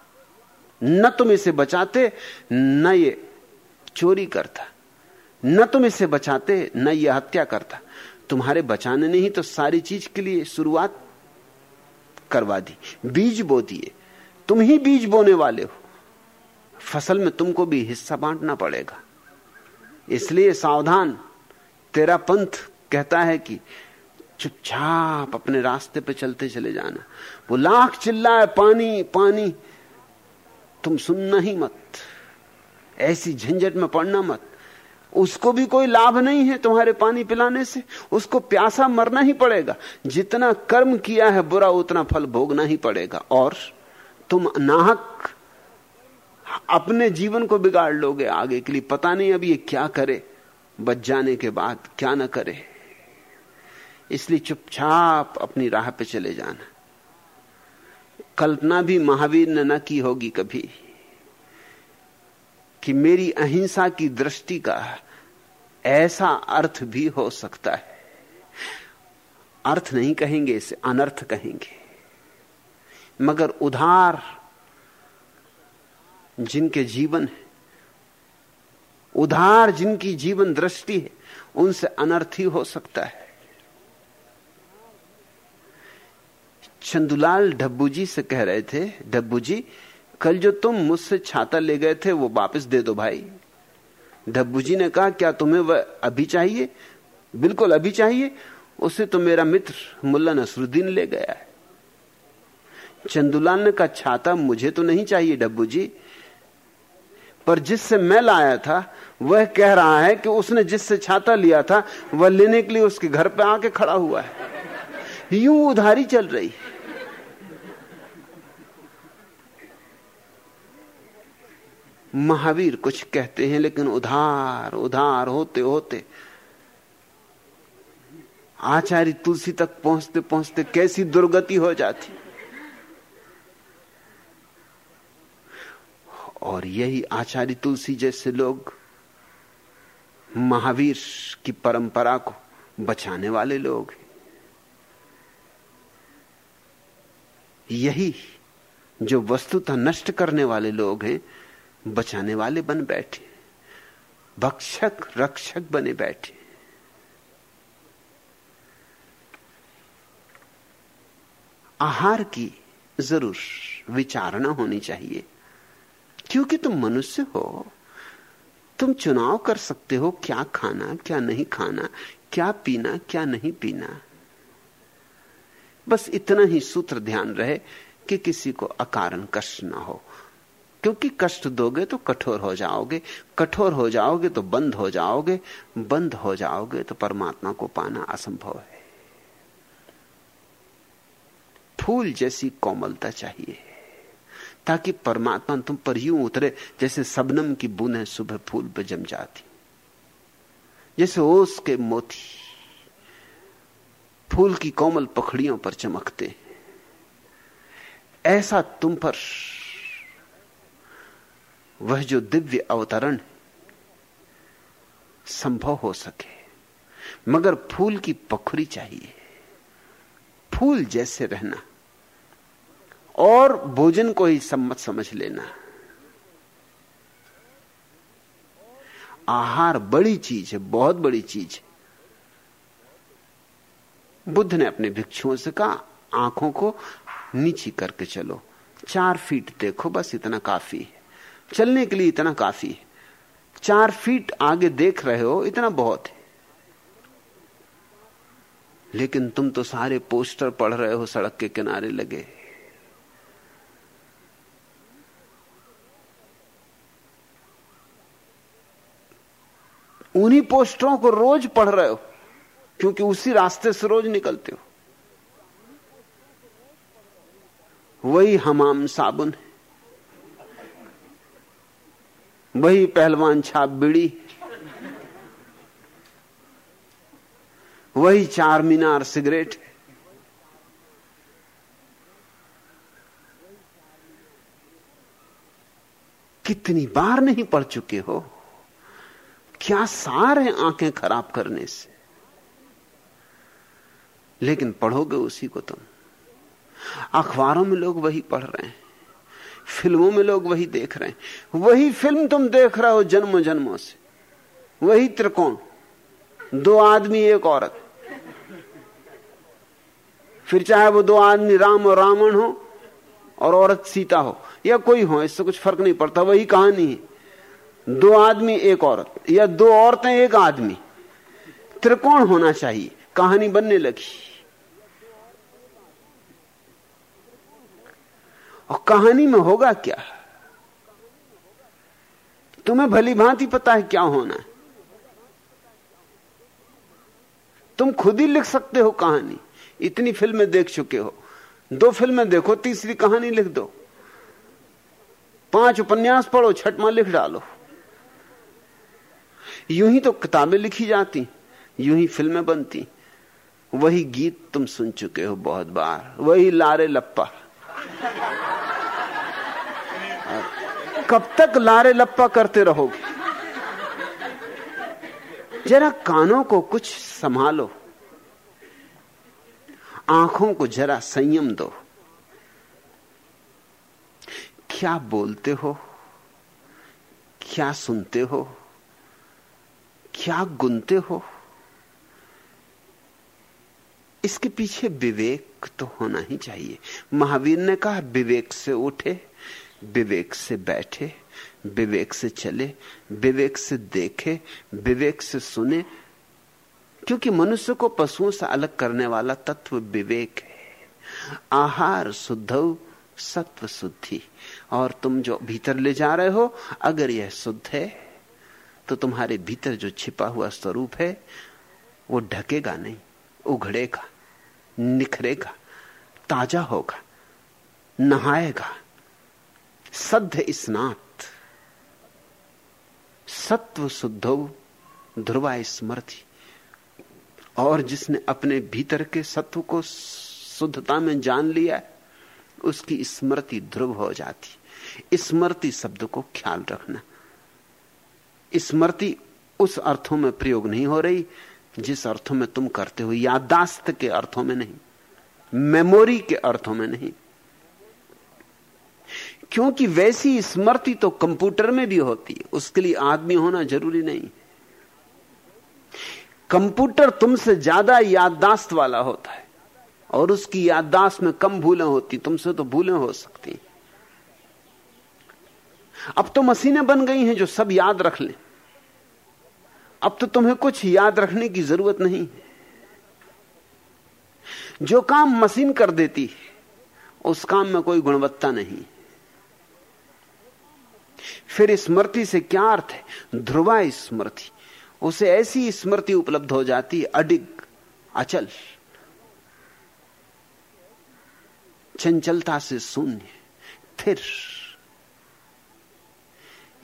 न तुम इसे बचाते, न ये चोरी करता। न तुम इसे बचाते, न ये हत्या करता। तुम्हारे बचाने ने ही तो सारी चीज़ के लिए शुरुआत करवा दी, बीज बो दिए। तुम ही बीज बोने वाले हो। फ़सल में तुमको भी हिस्सा बांटना पड़ेगा। इसलिए सावधान। तेरा पंथ कहता है कि चुपचाप अपने रास्ते पे चलते चले जाना। वो लाख चिल्लाए, पानी पानी। तुम सुनना ही मत। ऐसी झंझट में पड़ना मत। उसको भी कोई लाभ नहीं है तुम्हारे पानी पिलाने से। उसको प्यासा मरना ही पड़ेगा। जितना कर्म किया है बुरा, उतना फल भोगना ही पड़ेगा। और तुम नाहक अपने जीवन को बिगाड़ लोगे आगे के लिए। पता नहीं अब ये क्या करे। बच जाने के बाद क्या ना करे। इसलिए चुपचाप अपनी राह पे चले जाना। कल्पना भी महावीर ने न की होगी कभी कि मेरी अहिंसा की दृष्टि का ऐसा अर्थ भी हो सकता है। अर्थ नहीं कहेंगे इसे, अनर्थ कहेंगे। मगर उधार जिनके जीवन है, उधार जिनकी जीवन दृष्टि है, उनसे अनर्थ ही सकता है। चंदुलाल डब्बू जी से कह रहे थे डब्बू जी कल जो तुम मुझसे छाता ले गए थे, वो वापस दे दो भाई। डब्बू जी ने कहा, क्या तुम्हें वह अभी चाहिए? बिल्कुल अभी चाहिए। उसे तो मेरा मित्र मुल्ला नसरुद्दीन ले गया है। चंदुलाल ने कहा, छाता मुझे तो नहीं चाहिए डब्बू जी पर जिससे मैं लाया था, वह कह रहा है कि उसने जिससे छाता लिया था, वह लेने के लिए उसके घर पे आके खड़ा हुआ है। यूँ उधारी चल रही। महावीर कुछ कहते हैं, लेकिन उधार उधार होते होते। आचार्य तुलसी तक पहुँचते पहुँचते कैसी दुर्गति हो जाती। और यही आचार्य तुलसी जैसे लोग महावीर की परंपरा को बचाने वाले लोग हैं। यही जो वस्तुतः नष्ट करने वाले लोग हैं, बचाने वाले बन बैठे भक्षक, रक्षक बने बैठे आहार की ज़रूर विचारणा होनी चाहिए। क्योंकि तुम मनुष्य हो। तुम चुनाव कर सकते हो क्या खाना, क्या नहीं खाना, क्या पीना, क्या नहीं पीना। बस इतना ही सूत्र ध्यान रहे कि किसी को अकारण कष्ट ना हो। क्योंकि कष्ट दोगे तो कठोर हो जाओगे, कठोर हो जाओगे तो बंद हो जाओगे, बंद हो जाओगे तो परमात्मा को पाना असंभव है। फूल जैसी कोमलता चाहिए। ताकि परमात्मा तुम पर यूँ उतरे जैसे सबनम की बूंदें सुबह फूल पर जम जाती। जैसे ओस के मोती फूल की कोमल पखड़ियों पर चमकते ऐसा तुम पर वह जो दिव्य अवतरण संभव हो सके। मगर फूल की पखुरी चाहिए। फूल जैसे रहना। और भोजन को ही सम्मत समझ लेना। आहार बड़ी चीज़ है, बहुत बड़ी चीज़ है। बुद्ध ने अपने भिक्षुओं से कहा, आँखों को नीची करके चलो। चार फीट देखो, बस इतना काफ़ी है। चलने के लिए इतना काफ़ी है। चार फीट आगे देख रहे हो, इतना बहुत है। लेकिन तुम तो सारे पोस्टर पढ़ रहे हो, सड़क के किनारे लगे। उन्हीं पोस्टरों को रोज पढ़ रहे हो, क्योंकि उसी रास्ते से रोज निकलते हो। वही हमाम साबुन है। वही पहलवान छाप बीड़ी वही चार मीनार सिगरेट कितनी बार नहीं पढ़ चुके हो? क्या सार है आँखें खराब करने से? लेकिन पढ़ोगे उसी को तुम। अखबारों में लोग वही पढ़ रहे हैं, फ़िल्मों में लोग वही देख रहे हैं। वही फ़िल्म तुम देख रहे हो जन्मों जन्मों से। वही त्रिकोण। दो आदमी, एक औरत। फिर चाहे वो दो आदमी राम और रावण हो और औरत सीता हो, या कोई हो, इससे कुछ फ़र्क नहीं पड़ता, वही कहानी है। दो आदमी, एक औरत। या दो औरतें, एक आदमी। त्रिकोण होना चाहिए। कहानी बनने लगी। और कहानी में होगा क्या? तुम्हें भली भांति पता है क्या होना है। तुम खुद ही लिख सकते हो कहानी। इतनी फ़िल्में देख चुके हो। दो फ़िल्में देखो, तीसरी कहानी लिख दो। पाँच उपन्यास पढ़ो छठवा लिख डालो। यूँ ही तो किताबें लिखी जाती, यूँ ही फ़िल्में बनती। वही गीत तुम सुन चुके हो बहुत बार, वही लारे लप्पा। कब तक लारे लप्पा करते रहोगे? जरा कानों को कुछ संभालो, आँखों को जरा संयम दो। क्या बोलते हो? क्या सुनते हो? क्या गुनते हो? इसके पीछे विवेक तो होना ही चाहिए। महावीर ने कहा, विवेक से उठे, विवेक से बैठे, विवेक से चले, विवेक से देखे, विवेक से सुने। क्योंकि मनुष्य को पशुओं से अलग करने वाला तत्व विवेक है। आहार शुद्ध, सत्व शुद्धि। और तुम जो भीतर ले जा रहे हो, अगर यह शुद्ध है तो तुम्हारे भीतर जो छिपा हुआ स्वरूप है, वो ढकेगा नहीं, उघड़ेगा, निखरेगा, ताज़ा होगा, नहाएगा। सद्ध स्नात, सत्व शुद्धो ध्रुवा स्मृति। और जिसने अपने भीतर के सत्व को शुद्धता में जान लिया उसकी स्मृति ध्रुव हो जाती। स्मृति शब्द को ख्याल रखना। स्मृति उस अर्थों में प्रयोग नहीं हो रही, जिस अर्थों में तुम करते हो यादाश्त के अर्थों में नहीं, मेमोरी के अर्थों में नहीं। क्योंकि वैसी स्मृति तो कंप्यूटर में भी होती है, उसके लिए आदमी होना ज़रूरी नहीं। कंप्यूटर तुमसे ज़्यादा याददाश्त वाला होता है, और उसकी याददाश्त में कम भूलें होती, तुमसे तो भूलें हो सकती अब तो मशीनें बन गई हैं जो सब याद रख लें। अब तो तुम्हें कुछ याद रखने की ज़रूरत नहीं। जो काम मशीन कर देती है, उस काम में कोई गुणवत्ता नहीं। फिर स्मृति से क्या अर्थ है? ध्रुवा स्मृति। उसे ऐसी स्मृति उपलब्ध हो जाती है, अडिग, अचल। चंचलता से शून्य फिर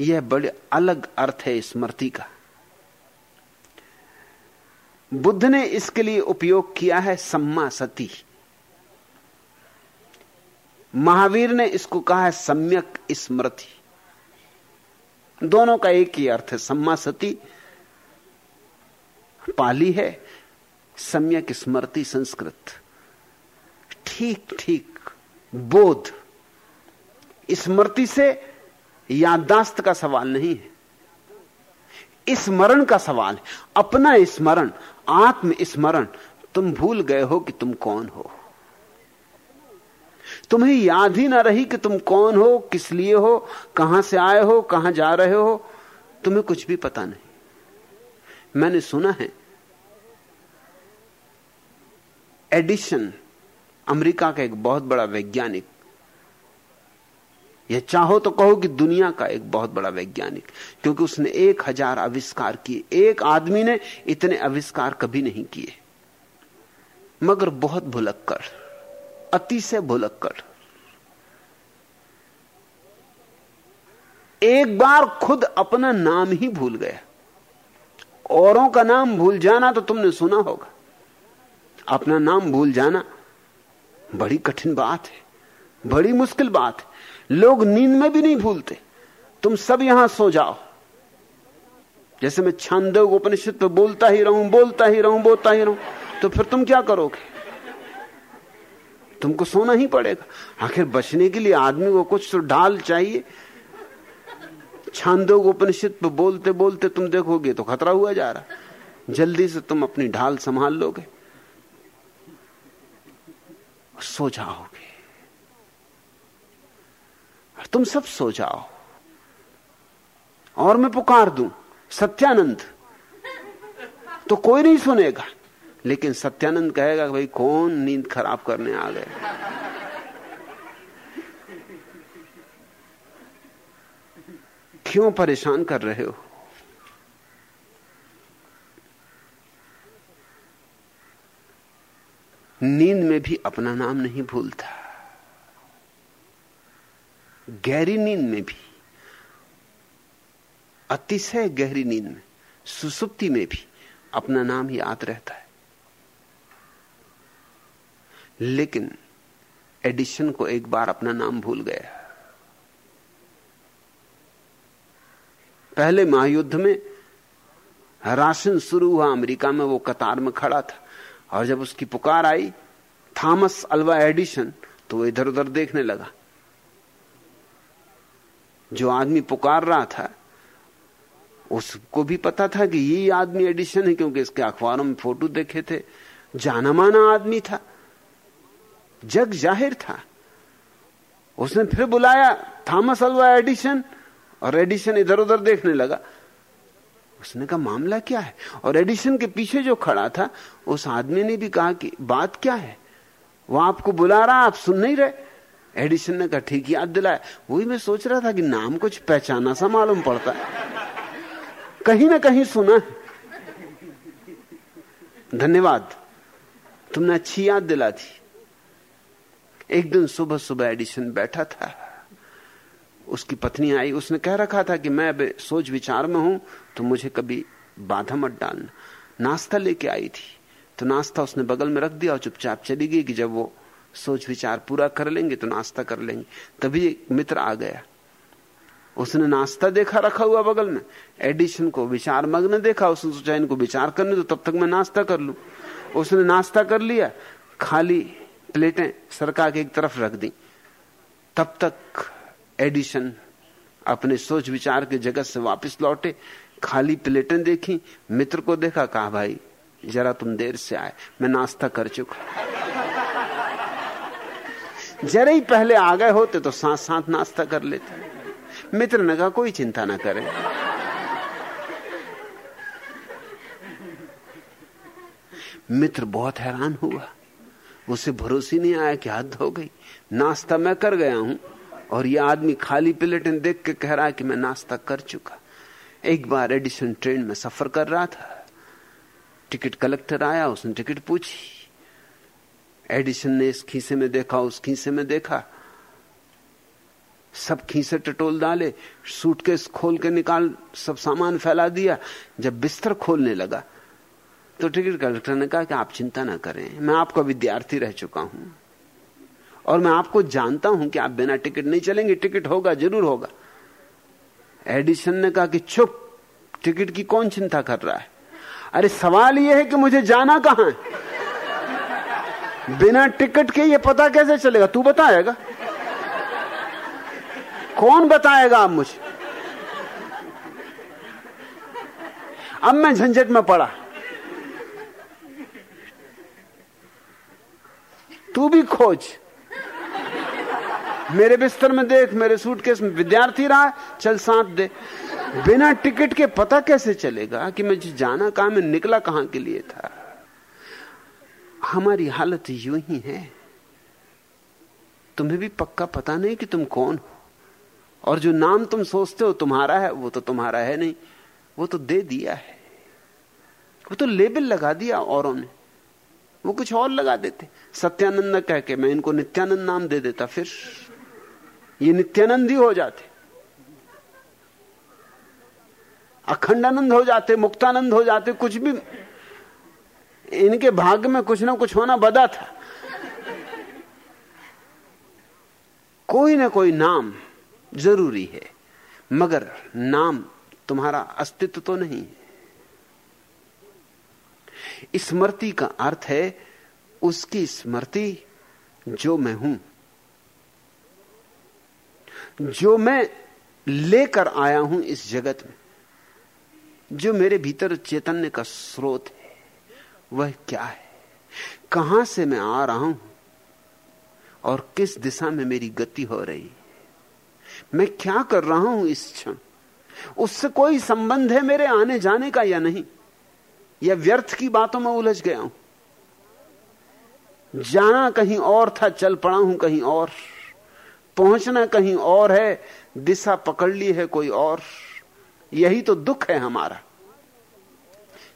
यह बड़े अलग अर्थ है स्मृति का। बुद्ध ने इसके लिए उपयोग किया है सम्मा सती। महावीर ने इसको कहा है सम्यक स्मृति दोनों का एक ही अर्थ है, सम्मा सती पाली है, सम्यक स्मृति संस्कृत। ठीक ठीक बोध स्मृति से याददाश्त का सवाल नहीं है। स्मरण का सवाल है। अपना स्मरण, आत्म स्मरण, तुम भूल गए हो कि तुम कौन हो। तुम्हें याद ही ना रही कि तुम कौन हो, किस लिए हो, कहाँ से आए हो, कहाँ जा रहे हो, तुम्हें कुछ भी पता नहीं। मैंने सुना है, एडिशन, अमेरिका का एक बहुत बड़ा वैज्ञानिक या चाहो तो कहो कि दुनिया का एक बहुत बड़ा वैज्ञानिक, क्योंकि उसने एक हज़ार आविष्कार किए। एक आदमी ने इतने आविष्कार कभी नहीं किए। मगर बहुत भुलक्कर अति से भुलक्कर एक बार खुद अपना नाम ही भूल गया। औरों का नाम भूल जाना तो तुमने सुना होगा। अपना नाम भूल जाना बड़ी कठिन बात है, बड़ी मुश्किल बात है। लोग नींद में भी नहीं भूलते। तुम सब यहाँ सो जाओ। जैसे मैं छांदव उपनिषद पे बोलता ही रहूँ, बोलता ही रहूँ, बोलता ही रहूँ तो फिर तुम क्या करोगे? तुमको सोना ही पड़ेगा। आखिर बचने के लिए आदमी को कुछ तो ढाल चाहिए। छांदोग उपनिषद पे बोलते बोलते तुम देखोगे तो खतरा हुआ जा रहा। जल्दी से तुम अपनी ढाल संभाल लोगे। सो जाओगे। तुम सब सो जाओ। और मैं पुकार दूँ, सत्यानंद। तो कोई नहीं सुनेगा। लेकिन सत्यानंद कहेगा भाई कौन नींद खराब करने आ गए क्यों परेशान कर रहे हो? नींद में भी अपना नाम नहीं भूलता। गहरी नींद में भी, अतिशय गहरी नींद में, सुसुप्ति में भी अपना नाम याद रहता है। लेकिन एडिशन को एक बार अपना नाम भूल गया। पहले महायुद्ध में राशन शुरू हुआ अमेरिका में, वो कतार में खड़ा था। और जब उसकी पुकार आई, थॉमस अल्वा एडिशन तो इधर उधर देखने लगा। जो आदमी पुकार रहा था, उसको भी पता था कि यही आदमी एडिशन है, क्योंकि इसके अखबारों में फ़ोटो देखे थे। जाना माना आदमी था। जग ज़ाहिर था। उसने फिर बुलाया, थॉमस अल्वा एडिशन, और एडिशन इधर उधर देखने लगा। उसने कहा, मामला क्या है? और एडिशन के पीछे जो खड़ा था, उस आदमी ने भी कहा कि, बात क्या है? वो आपको बुला रहा आप सुन नहीं रहे? एडिशन ने कहा, ठीक याद दिलाया। वही मैं सोच रहा था कि नाम कुछ पहचाना सा मालूम पड़ता है। कहीं ना कहीं सुना धन्यवाद। तुमने अच्छी याद दिला थी एक दिन सुबह सुबह एडिशन बैठा था। उसकी पत्नी आई। उसने कह रखा था कि मैं अब सोच विचार में हूँ तो मुझे कभी बाधा मत डालना। नाश्ता लेके आई थी। तो नाश्ता उसने बगल में रख दिया और चुपचाप चली गई कि जब वो सोच विचार पूरा कर लेंगे तो नाश्ता कर लेंगे। तभी एक मित्र आ गया। उसने नाश्ता देखा, रखा हुआ बगल में। एडिशन को, विचार मग्न देखा। उसने सोचा, इनको विचार करने तो तब तक मैं नाश्ता कर लू। उसने नाश्ता कर लिया। खाली प्लेटें सरका के एक तरफ़ रख दी। तब तक एडिशन अपने सोच विचार के जगत से वापस लौटे। खाली प्लेटें देखी, मित्र को देखा, कहा, भाई, जरा तुम देर से आए। मैं नाश्ता कर चुका जरा ही पहले आ गए होते तो साथ साथ नाश्ता कर लेते। मित्र ने कहा, कोई चिंता ना करे। मित्र बहुत हैरान हुआ। उसे भरोसे नहीं आया कि हद हो गई। नाश्ता मैं कर गया हूँ और ये आदमी खाली प्लेटें देख के कह रहा है कि मैं नाश्ता कर चुका। एक बार एडिशन ट्रेन में सफ़र कर रहा था। टिकट कलेक्टर आया, उसने टिकट पूछी। एडिशन ने इस खीसे में देखा, उस खीसे में देखा। सब खीसे टटोल डाले, सूटकेस खोल के निकाल, सब सामान फैला दिया। जब बिस्तर खोलने लगा तो टिकट कलेक्टर ने कहा कि आप चिंता ना करें, मैं आपका विद्यार्थी रह चुका हूँ। और मैं आपको जानता हूँ कि आप बिना टिकट नहीं चलेंगे, टिकट होगा, ज़रूर होगा। एडिशन ने कहा कि चुप, टिकट की कौन चिंता कर रहा है? अरे सवाल यह है कि मुझे जाना कहाँ है? बिना टिकट के ये पता कैसे चलेगा? तू बताएगा। कौन बताएगा आप मुझे? अब मैं झंझट में पड़ा। तू भी खोज। मेरे बिस्तर में देख, मेरे सूटकेस में विद्यार्थी रहा, चल साथ दे। बिना टिकट के पता कैसे चलेगा कि मुझे जाना कहा, मैं निकला कहाँ के लिए था? हमारी हालत यूँ ही है। तुम्हें भी पक्का पता नहीं कि तुम कौन हो। और जो नाम तुम सोचते हो तुम्हारा है, वो तो तुम्हारा है नहीं। वो तो दे दिया है। वो तो लेबल लगा दिया औरों ने। वो कुछ और लगा देते। सत्यानंद कह के मैं इनको नित्यानंद नाम दे देता फिर। ये नित्यानंद ही हो जाते। अखंडानंद हो जाते, मुक्तानंद हो जाते, कुछ भी इनके भाग्य में कुछ ना कुछ होना बदा था। कोई ना कोई नाम ज़रूरी है, मगर नाम तुम्हारा अस्तित्व तो नहीं है। स्मृति का अर्थ है, उसकी स्मृति जो मैं हूँ, जो मैं लेकर आया हूँ इस जगत में, जो मेरे भीतर चैतन्य का स्रोत है। वह क्या है? कहाँ से मैं आ रहा हूँ? और किस दिशा में मेरी गति हो रही मैं क्या कर रहा हूँ इस क्षण? उससे कोई संबंध है मेरे आने जाने का या नहीं? या व्यर्थ की बातों में उलझ गया हूँ? जाना कहीं और था, चल पड़ा हूँ कहीं और। पहुँचना कहीं और है, दिशा पकड़ ली है कोई और। यही तो दुख है हमारा।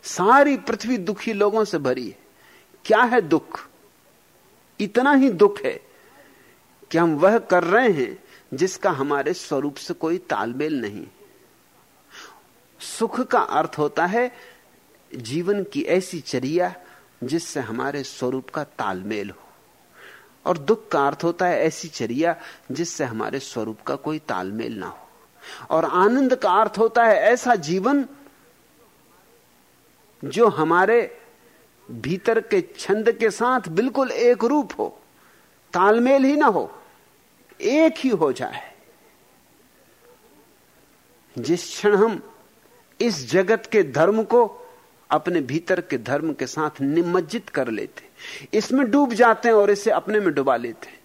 सारी पृथ्वी दुखी लोगों से भरी है। क्या है दुख? इतना ही दुख है कि हम वह कर रहे हैं जिसका हमारे स्वरूप से कोई तालमेल नहीं। सुख का अर्थ होता है जीवन की ऐसी चर्या जिससे हमारे स्वरूप का तालमेल हो। और दुख का अर्थ होता है ऐसी चर्या जिससे हमारे स्वरूप का कोई तालमेल ना हो। और आनंद का अर्थ होता है ऐसा जीवन जो हमारे भीतर के छंद के साथ बिल्कुल एक रूप हो, तालमेल ही ना हो, एक ही हो जाए। जिस क्षण हम इस जगत के धर्म को अपने भीतर के धर्म के साथ निमज्जित कर लेते, इसमें डूब जाते हैं और इसे अपने में डुबा लेते हैं।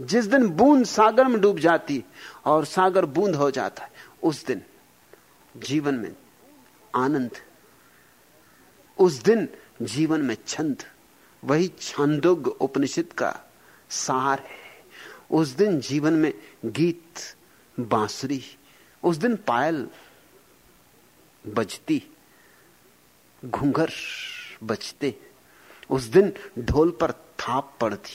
जिस दिन बूंद सागर में डूब जाती और सागर बूंद हो जाता है, उस दिन जीवन में आनंद उस दिन जीवन में छंद, वही छंदोग उपनिषद का सार है। उस दिन जीवन में गीत, बांसुरी, उस दिन पायल बजती घुंघर बजते, उस दिन ढोल पर थाप पड़ती।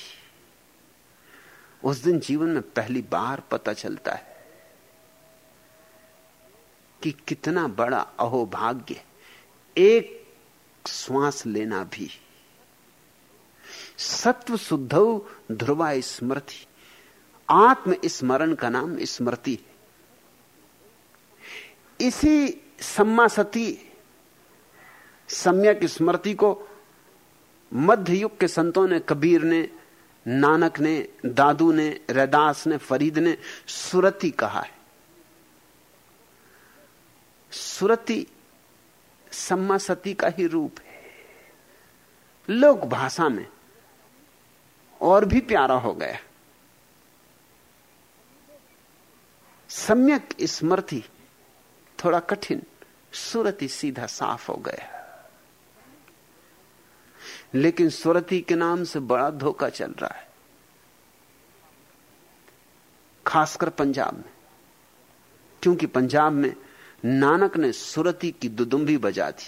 उस दिन जीवन में पहली बार पता चलता है कि कितना बड़ा अहोभाग्य। एक श्वास लेना भी। सत्व शुद्ध ध्रुवा स्मृति। आत्म स्मरण का नाम स्मृति इसी सम्मा सती सम्यक स्मृति को मध्य युग के संतों ने, कबीर ने, नानक ने, दादू ने, रैदास ने, फरीद ने सुरति कहा है। सुरति सम्मा सती का ही रूप है। लोक भाषा में और भी प्यारा हो गया। सम्यक स्मृति थोड़ा कठिन, सुरति सीधा साफ़ हो गया। लेकिन सुरति के नाम से बड़ा धोखा चल रहा है। खासकर पंजाब में, क्योंकि पंजाब में नानक ने सुरति की दुदुम्बी बजा दी।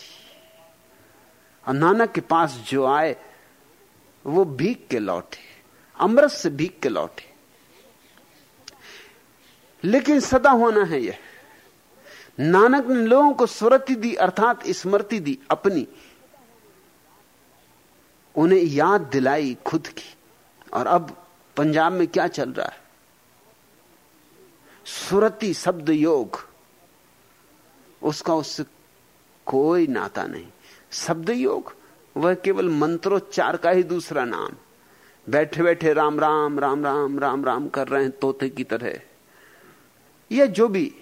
और नानक के पास जो आए, वो भीख के लौटे, अमृत से भीख के लौटे। लेकिन सदा होना है यह। नानक ने लोगों को सुरति दी, अर्थात स्मृति दी अपनी। उन्हें याद दिलाई खुद की। और अब पंजाब में क्या चल रहा है? सुरति शब्द योग। उसका उससे कोई नाता नहीं। शब्द योग वह केवल मंत्रोच्चार का ही दूसरा नाम। बैठे बैठे राम राम राम राम राम राम कर रहे हैं तोते की तरह। या जो भी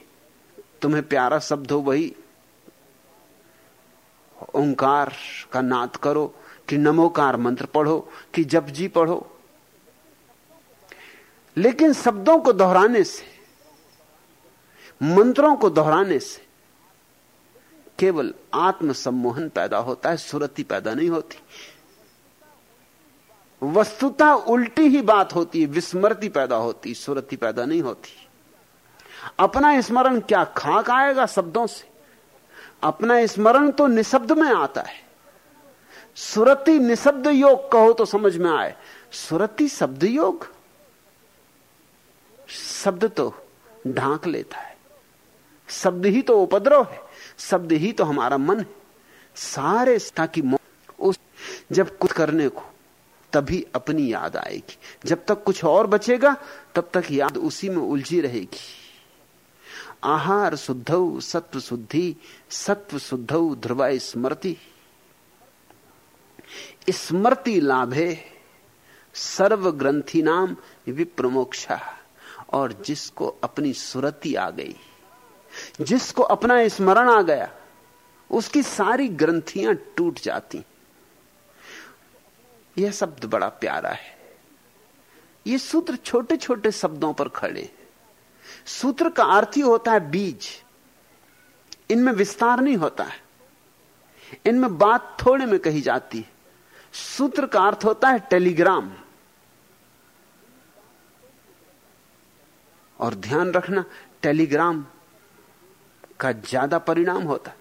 तुम्हें प्यारा शब्द हो, वही ओंकार का नाद करो, कि नमोकार मंत्र पढ़ो, कि जप जी पढ़ो। लेकिन शब्दों को दोहराने से, मंत्रों को दोहराने से केवल आत्म सम्मोहन पैदा होता है, सुरति पैदा नहीं होती। वस्तुता उल्टी ही बात होती है विस्मृति पैदा होती, सुरति पैदा नहीं होती। अपना स्मरण क्या खाक आएगा शब्दों से? अपना स्मरण तो निशब्द में आता है। सुरति निशब्द योग कहो तो समझ में आए। सुरति शब्द योग? शब्द तो ढांक लेता है। शब्द ही तो उपद्रव है। शब्द ही तो हमारा मन है। सारे ताकि उस जब कुछ करने को, तभी अपनी याद आएगी। जब तक कुछ और बचेगा, तब तक याद उसी में उलझी रहेगी। आहार शुद्ध, सत्व शुद्धि, सत्व शुद्ध ध्रुवा स्मृति। स्मृति लाभे सर्व ग्रंथि नाम विप्रमोक्षा और जिसको अपनी सुरति आ गई। जिसको अपना स्मरण आ गया, उसकी सारी ग्रंथियाँ टूट जाती। यह शब्द बड़ा प्यारा है। ये सूत्र छोटे छोटे शब्दों पर खड़े। सूत्र का अर्थ ही होता है बीज। इनमें विस्तार नहीं होता है। इनमें बात थोड़े में कही जाती है। सूत्र का अर्थ होता है टेलीग्राम। और ध्यान रखना, टेलीग्राम का ज़्यादा परिणाम होता।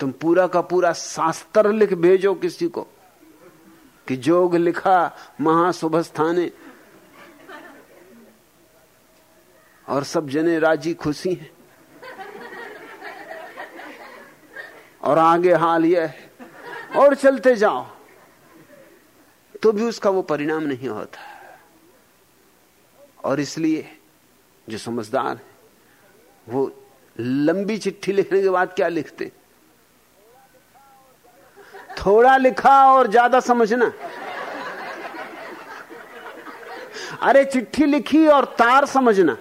तुम पूरा का पूरा शास्त्र लिख भेजो किसी को कि जोग लिखा महासुभस्थाने और सब जने राज़ी खुशी हैं। और आगे हाल यह है, और चलते जाओ। तो भी उसका वो परिणाम नहीं होता। और इसलिए जो समझदार वो लंबी चिट्ठी लिखने के बाद क्या लिखते? थोड़ा लिखा और ज़्यादा समझना। अरे चिट्ठी लिखी और तार समझना।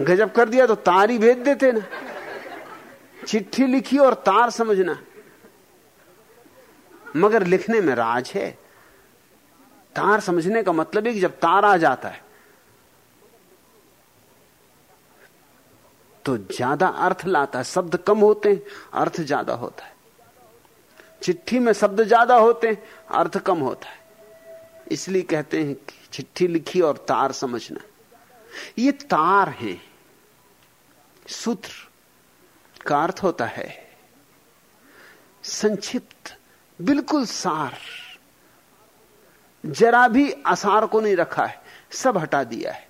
गजब कर दिया तो तार ही भेज देते ना। चिट्ठी लिखी और तार समझना। मगर लिखने में राज है। तार समझने का मतलब है कि जब तार आ जाता है तो ज़्यादा अर्थ लाता है, शब्द कम होते हैं, अर्थ ज़्यादा होता है। चिट्ठी में शब्द ज़्यादा होते हैं, अर्थ कम होता है। इसलिए कहते हैं कि चिट्ठी लिखी और तार समझना। ये तार है, सूत्र का अर्थ होता है संक्षिप्त, बिल्कुल सार। जरा भी आसार को नहीं रखा है, सब हटा दिया है।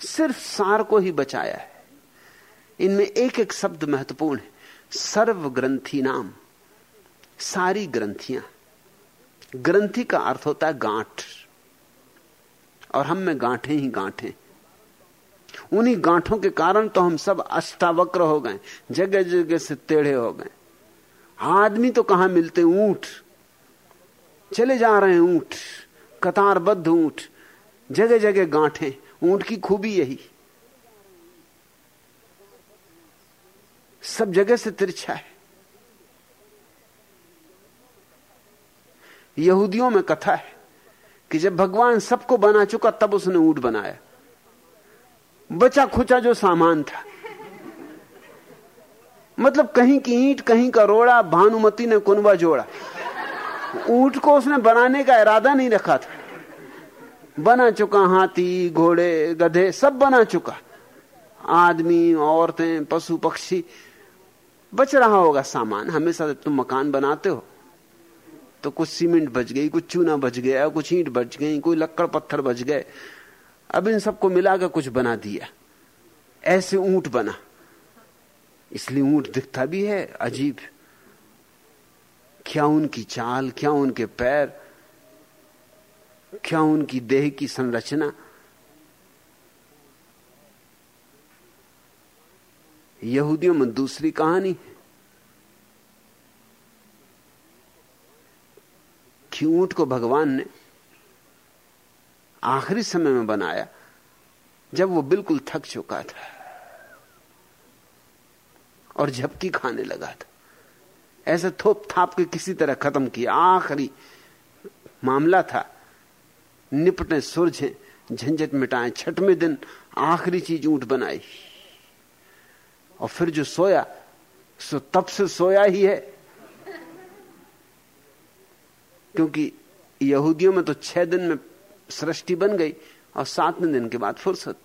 सिर्फ़ सार को ही बचाया है। इनमें एक एक शब्द महत्वपूर्ण है। सर्व ग्रंथि नाम। सारी ग्रंथियाँ। ग्रंथि का अर्थ होता है गांठ। और हम में गांठे ही गांठे। उन्हीं गांठों के कारण तो हम सब अष्टावक्र हो गए जगह जगह से टेढ़े हो गए। आदमी तो कहाँ मिलते ऊँट। चले जा रहे हैं ऊँट। कतारबद्ध ऊँट। जगह जगह गांठे। ऊँट की खूबी यही। सब जगह से तिरछा है। यहूदियों में कथा है कि जब भगवान सबको बना चुका, तब उसने ऊट बनाया। बचा खुचा जो सामान था। मतलब कहीं की ईंट, कहीं का रोड़ा, भानुमति ने कुनबा जोड़ा। ऊँट को उसने बनाने का इरादा नहीं रखा था। बना चुका हाथी, घोड़े, गधे, सब बना चुका। आदमी, औरतें, पशु पक्षी बच रहा होगा सामान। हमेशा तुम मकान बनाते हो। तो कुछ सीमेंट बच गई, कुछ चूना बच गया, कुछ ईंट बच गई, कोई लक्कड़ पत्थर बच गए। अब इन सबको मिलाकर कुछ बना दिया। ऐसे ऊँट बना। इसलिए ऊँट दिखता भी है, अजीब। क्या उनकी चाल, क्या उनके पैर, क्या उनकी देह की संरचना। यहूदियों में दूसरी कहानी। कि ऊँट को भगवान ने आखिरी समय में बनाया, जब वो बिल्कुल थक चुका था और झपकी खाने लगा था। ऐसे थोप थाप के किसी तरह खत्म किया। आखिरी मामला था निपटे सुरझे झंझट मिटाए, छठवें दिन आखिरी चीज़ ऊँट बनाई। और फिर जो सोया, सो तब से सोया ही है। क्योंकि यहूदियों में तो छह दिन में सृष्टि बन गई और सातवें दिन के बाद फुर्सत।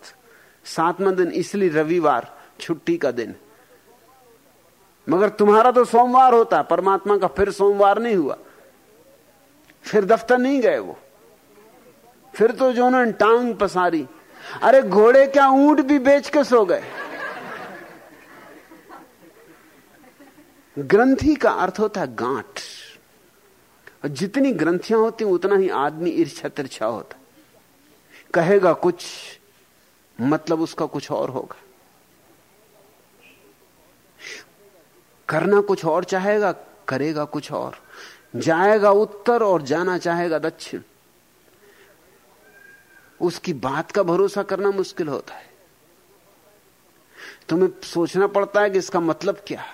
सातवां दिन इसलिए रविवार, छुट्टी का दिन। मगर तुम्हारा तो सोमवार होता है परमात्मा का फिर सोमवार नहीं हुआ। फिर दफ्तर नहीं गए वो। फिर तो जो उन्होंने टांग पसारी, अरे घोड़े क्या ऊँट भी बेच के सो गए? ग्रंथि का अर्थ होता है गांठ। और जितनी ग्रंथियाँ होती उतना ही आदमी ईर्षा तिरछा होता कहेगा कुछ मतलब उसका कुछ और होगा। करना कुछ और चाहेगा, करेगा कुछ और। जाएगा उत्तर और जाना चाहेगा दक्षिण। उसकी बात का भरोसा करना मुश्किल होता है। तुम्हें सोचना पड़ता है कि इसका मतलब क्या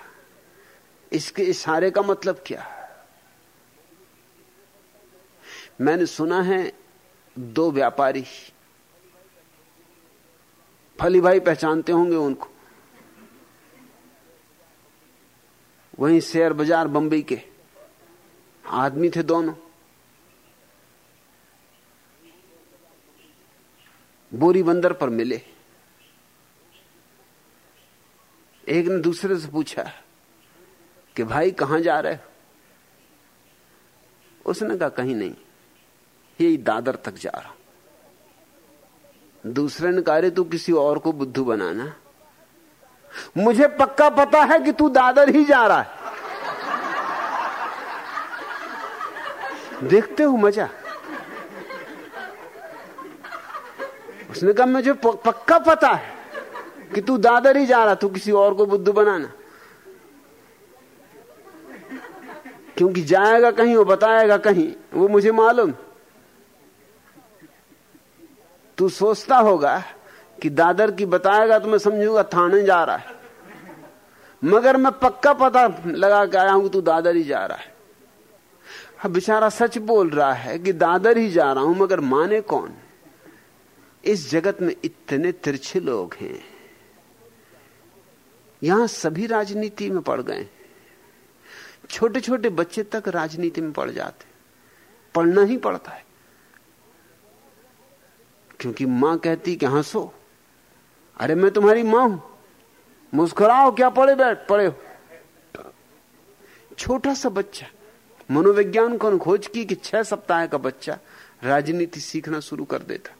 इसके इशारे का मतलब क्या मैंने सुना है दो व्यापारी, फली भाई पहचानते होंगे उनको। वहीं शेयर बाज़ार बंबई के आदमी थे दोनों। बोरी बंदर पर मिले। एक ने दूसरे से पूछा कि भाई कहाँ जा रहे हो? उसने कहा, कहीं नहीं। यही दादर तक जा रहा दूसरे ने कहा तू किसी और को बुद्धू बनाना। मुझे पक्का पता है कि तू दादर ही जा रहा है। देखते हो मज़ा? उसने कहा, मुझे पक्का पता है कि तू दादर ही जा रहा, तू किसी और को बुद्धू बनाना। क्योंकि जाएगा कहीं वो बताएगा कहीं, वो मुझे मालूम। तू सोचता होगा कि दादर की बताएगा तो मैं समझूँगा थाने जा रहा है। मगर मैं पक्का पता लगा के आया हूँ तू दादर ही जा रहा है। अब बेचारा सच बोल रहा है कि दादर ही जा रहा हूँ, मगर माने कौन? इस जगत में इतने तिरछे लोग हैं। यहाँ सभी राजनीति में पड़ गए छोटे छोटे बच्चे तक राजनीति में पड़ जाते पढ़ना ही पड़ता है। क्योंकि माँ कहती कि हंसो अरे, मैं तुम्हारी माँ हूँ। मुस्कुराओ, क्या पड़े बैठ पड़े हो? छोटा सा बच्चा। मनोविज्ञान को खोज की कि छह सप्ताह का बच्चा राजनीति सीखना शुरू कर देता।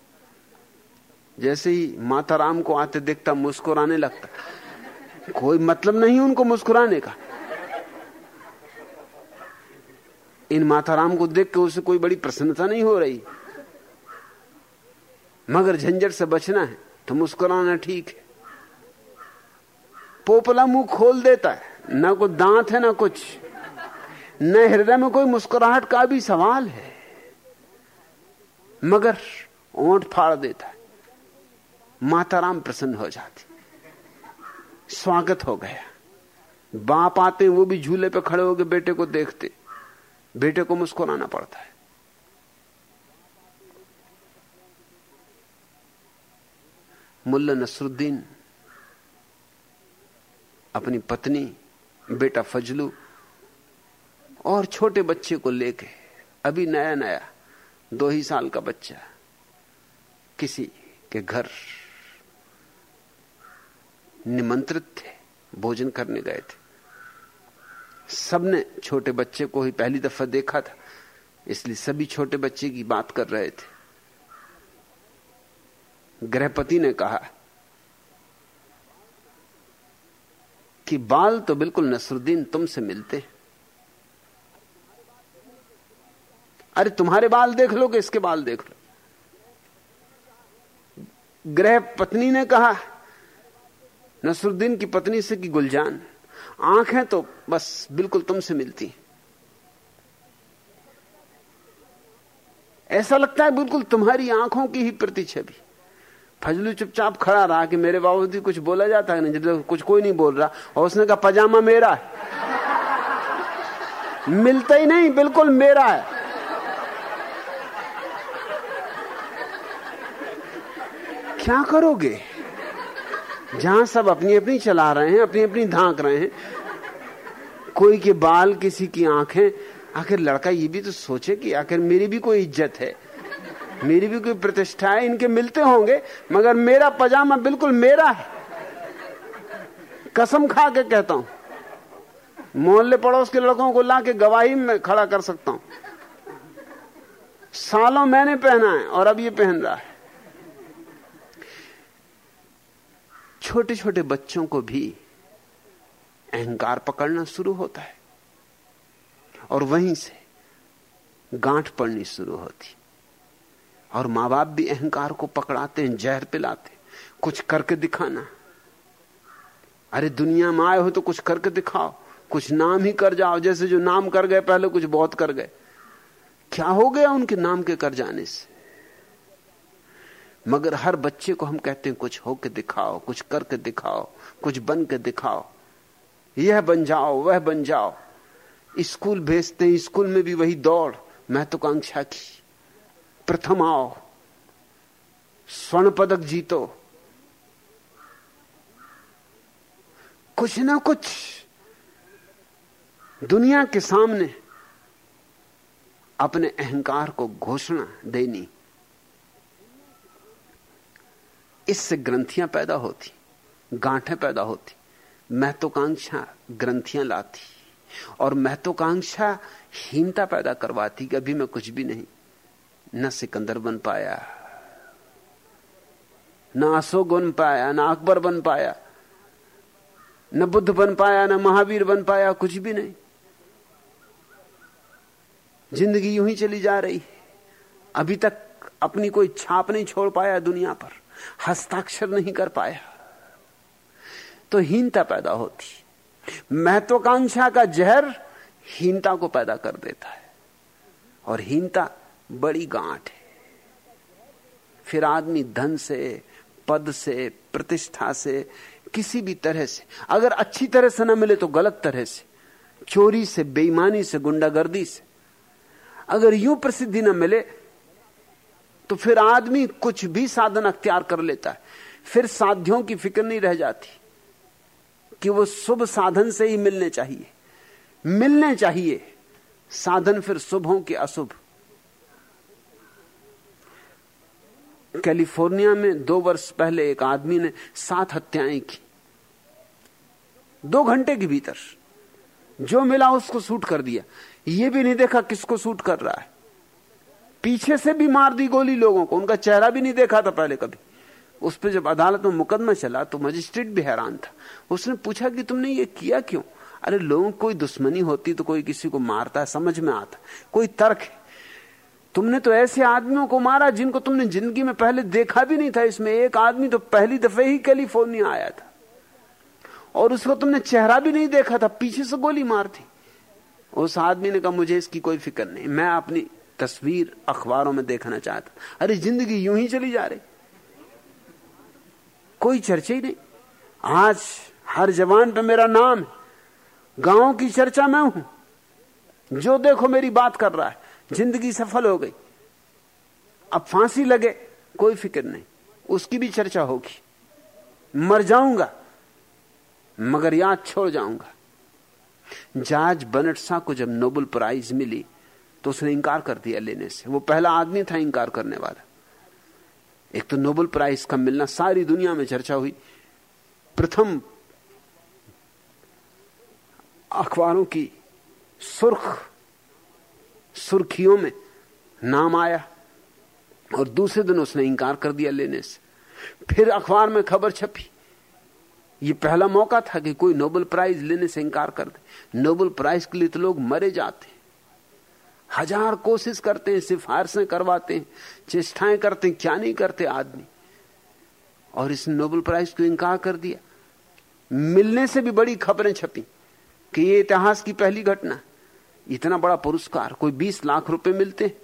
जैसे ही माता राम को आते देखता मुस्कुराने लगता। कोई मतलब नहीं उनको मुस्कुराने का। इन माता राम को देख के उसे कोई बड़ी प्रसन्नता नहीं हो रही। मगर झंझट से बचना है तो मुस्कुराना ठीक है। पोपला मुँह खोल देता है, ना कोई दांत है, ना कुछ। न हृदय में कोई मुस्कुराहट का भी सवाल है। मगर ओंठ फाड़ देता है, माताराम प्रसन्न हो जाती। स्वागत हो गया। बाप आते वो भी झूले पे खड़े होकर बेटे को देखते। बेटे को मुस्कुराना पड़ता है। मुल्ला नसरुद्दीन, अपनी पत्नी, बेटा फजलू, और छोटे बच्चे को लेके, अभी नया नया दो ही साल का बच्चा, किसी के घर निमंत्रित थे, भोजन करने गए थे। सबने छोटे बच्चे को ही पहली दफ़ा देखा था, इसलिए सभी छोटे बच्चे की बात कर रहे थे। गृहपति ने कहा कि बाल तो बिल्कुल नसरुद्दीन तुमसे मिलते अरे तुम्हारे बाल देख लो कि इसके बाल देख लो। ग्रह पत्नी ने कहा, नसरुद्दीन की पत्नी से कि गुलजान। आँखें तो बस बिल्कुल तुमसे मिलती। ऐसा लगता है बिल्कुल तुम्हारी आँखों की ही प्रतिछवि फजलू चुपचाप खड़ा रहा कि मेरे बाबूजी कुछ बोला जाता है नहीं जब कुछ कोई नहीं बोल रहा, और उसने कहा, पजामा मेरा है। मिलता ही नहीं, बिल्कुल मेरा है। क्या करोगे? जहाँ सब अपनी अपनी चला रहे हैं अपनी अपनी धांक रहे हैं, कोई के बाल, किसी की आँखें, आखिर लड़का ये भी तो सोचे कि आखिर मेरी भी कोई इज़्ज़त है। मेरी भी कोई प्रतिष्ठा है, इनके मिलते होंगे, मगर मेरा पजामा बिल्कुल मेरा है। कसम खा के कहता हूँ, मोहल्ले पड़ोस के लड़कों को ला के गवाही में खड़ा कर सकता हूँ। सालों मैंने पहना है और अब ये पहन रहा है। छोटे छोटे बच्चों को भी अहंकार पकड़ना शुरू होता है। और वहीं से गांठ पड़नी शुरू होती और माँ बाप भी अहंकार को पकड़ाते हैं, जहर पिलाते कुछ करके दिखाना। अरे दुनिया में आए हो तो कुछ करके दिखाओ। कुछ नाम ही कर जाओ, जैसे जो नाम कर गए, पहले कुछ बहुत कर गए। क्या हो गया उनके नाम के कर जाने से? मगर हर बच्चे को हम कहते हैं, कुछ होके दिखाओ, कुछ करके दिखाओ, कुछ बन के दिखाओ। यह बन जाओ, वह बन जाओ। स्कूल भेजते हैं, स्कूल में भी वही दौड़। महत्वाकांक्षा की। प्रथम आओ। स्वर्ण पदक जीतो। कुछ ना कुछ दुनिया के सामने अपने अहंकार को घोषणा देनी। इससे ग्रंथियाँ पैदा होती, गांठें पैदा होती, महत्वाकांक्षा ग्रंथियाँ लाती और महत्वाकांक्षा हीनता पैदा करवाती कि अभी मैं कुछ भी नहीं, न सिकंदर बन पाया, न अशोक बन पाया, न अकबर बन पाया, न बुद्ध बन पाया, न महावीर बन पाया, कुछ भी नहीं। ज़िंदगी यूँ ही चली जा रही अभी तक अपनी कोई छाप नहीं छोड़ पाया दुनिया पर। हस्ताक्षर नहीं कर पाया। तो हीनता पैदा होती। महत्वाकांक्षा का जहर हीनता को पैदा कर देता है। और हीनता बड़ी गांठ है। फिर आदमी धन से, पद से, प्रतिष्ठा से, किसी भी तरह से, अगर अच्छी तरह से ना मिले तो गलत तरह से, चोरी से, बेईमानी से, गुंडागर्दी से, अगर यूँ प्रसिद्धि न मिले तो फिर आदमी कुछ भी साधन अख्तियार कर लेता है। फिर साध्यों की फ़िक्र नहीं रह जाती कि वो शुभ साधन से ही मिलने चाहिए। मिलने चाहिए। साधन फिर शुभ हो कि अशुभ? कैलिफ़ोर्निया में दो वर्ष पहले एक आदमी ने सात हत्याएँ की। दो घंटे के भीतर जो मिला उसको सूट कर दिया। ये भी नहीं देखा किसको सूट कर रहा है। पीछे से भी मार दी गोली लोगों को। उनका चेहरा भी नहीं देखा था पहले कभी। उस पर जब अदालत में मुकदमा चला तो मजिस्ट्रेट भी हैरान था। उसने पूछा कि तुमने ये किया क्यों? अरे लोगों कोई दुश्मनी होती तो कोई किसी को मारता है समझ में आता। कोई तर्क है। तुमने तो ऐसे आदमियों को मारा जिनको तुमने ज़िंदगी में पहले देखा भी नहीं था इसमें। एक आदमी तो पहली दफे ही कैलिफ़ोर्निया आया था। और उसको तुमने चेहरा भी नहीं देखा था, पीछे से गोली मार थी उस आदमी ने कहा, मुझे इसकी कोई फ़िक्र नहीं। मैं अपनी तस्वीर अखबारों में देखना चाहता। अरे, ज़िंदगी यूँ ही चली जा रही। कोई चर्चा ही नहीं। आज हर जवान पे मेरा नाम है। गाँव की चर्चा में हूँ। जो देखो मेरी बात कर रहा है। ज़िंदगी सफल हो गई। अब फांसी लगे, कोई फ़िक्र नहीं। उसकी भी चर्चा होगी। मर जाऊँगा, मगर याद छोड़ जाऊँगा। जॉर्ज बनटसा को जब नोबल प्राइज मिली तो उसने इंकार कर दिया लेने से। वो पहला आदमी था इंकार करने वाला। एक तो नोबल प्राइज का मिलना, सारी दुनिया में चर्चा हुई। प्रथम अखबारों की सुर्ख, सुर्खियों में नाम आया और दूसरे दिन उसने इंकार कर दिया लेने से। फिर अखबार में खबर छपी। ये पहला मौका था कि कोई नोबल प्राइज लेने से इंकार कर दे। नोबल प्राइज के लिए तो लोग मरे जाते हज़ार कोशिश करते हैं, सिफारिशें करवाते हैं, चेष्टाएँ करते हैं, क्या नहीं करते आदमी? और इस नोबल प्राइज को इंकार कर दिया। मिलने से भी बड़ी खबरें छपी कि ये इतिहास की पहली घटना। इतना बड़ा पुरस्कार, कोई बीस लाख रुपए मिलते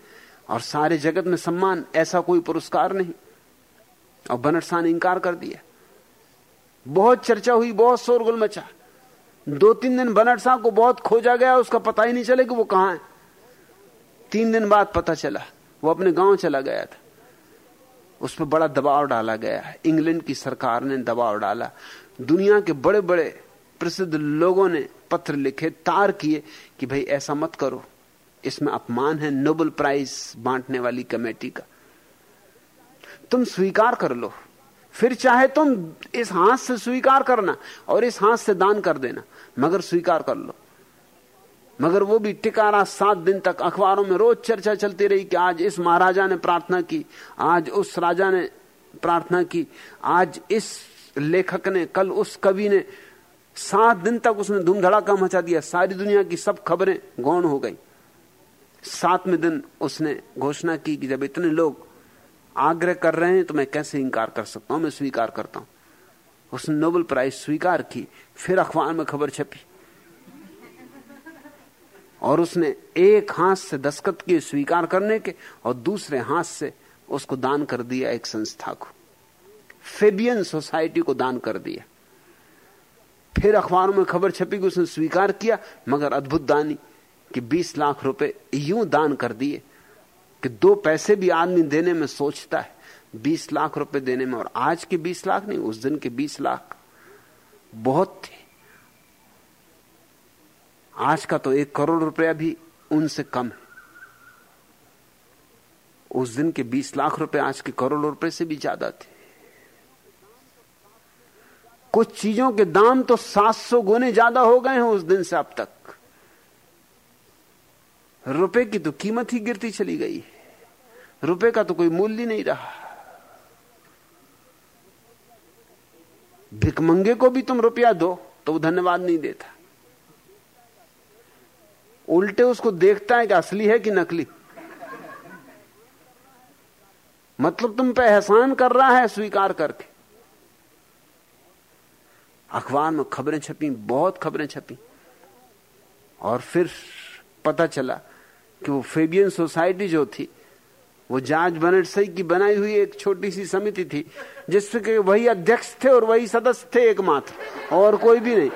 और सारे जगत में सम्मान, ऐसा कोई पुरस्कार नहीं। और बनरसा ने इंकार कर दिया। बहुत चर्चा हुई, बहुत शोरगुल मचा। दो तीन दिन बनट साहब को बहुत खोजा गया, उसका पता ही नहीं चले कि वो कहाँ है। तीन दिन बाद पता चला, वो अपने गाँव चला गया था। उस पर बड़ा दबाव डाला गया इंग्लैंड की सरकार ने दबाव डाला। दुनिया के बड़े बड़े प्रसिद्ध लोगों ने पत्र लिखे, तार किए कि भाई ऐसा मत करो। इसमें अपमान है, नोबल प्राइज बांटने वाली कमेटी का। तुम स्वीकार कर लो। फिर चाहे तुम इस हाथ से स्वीकार करना और इस हाथ से दान कर देना, मगर स्वीकार कर लो। मगर वो भी टिका रहा सात दिन तक अखबारों में रोज चर्चा चलती रही कि आज इस महाराजा ने प्रार्थना की, आज उस राजा ने प्रार्थना की, आज इस लेखक ने, कल उस कवि ने सात दिन तक उसने धूम धड़ाका मचा दिया, सारी दुनिया की सब खबरें गौण हो गई। सातवें दिन उसने घोषणा की कि जब इतने लोग आग्रह कर रहे हैं तो मैं कैसे इंकार कर सकता हूँ? मैं स्वीकार करता हूँ। उसने नोबेल प्राइज स्वीकार की, फिर अखबार में खबर छपी। और उसने एक हाथ से दस्खत किए स्वीकार करने के और दूसरे हाथ से उसको दान कर दिया एक संस्था को। फेबियन सोसाइटी को दान कर दिया। फिर अखबारों में खबर छपी कि उसने स्वीकार किया, मगर अद्भुत दानी कि 20 लाख रुपए यूँ दान कर दिए कि दो पैसे भी आदमी देने में सोचता है। 20 लाख रुपए देने में और आज के 20 लाख नहीं, उस दिन के 20 लाख। बहुत थे। आज का तो एक करोड़ रुपया भी उनसे कम है। उस दिन के 20 लाख रुपए आज के करोड़ रुपए से भी ज़्यादा थे। कुछ चीज़ों के दाम तो 700 गुने ज़्यादा हो गए हैं उस दिन से अब तक। रुपए की तो कीमत ही गिरती चली गई है। रुपए का तो कोई मूल्य नहीं रहा। भिकमंगे को भी तुम रुपया दो तो वो धन्यवाद नहीं देता। उल्टे उसको देखता है कि असली है कि नकली? मतलब तुम पे एहसान कर रहा है स्वीकार करके। अखबार में खबरें छपी, बहुत खबरें छपी। और फिर पता चला कि वो फेबियन सोसाइटी जो थी, वो जाँच बनट सही की बनाई हुई एक छोटी सी समिति थी जिसके वही अध्यक्ष थे और वही सदस्य थे एकमात्र, और कोई भी नहीं।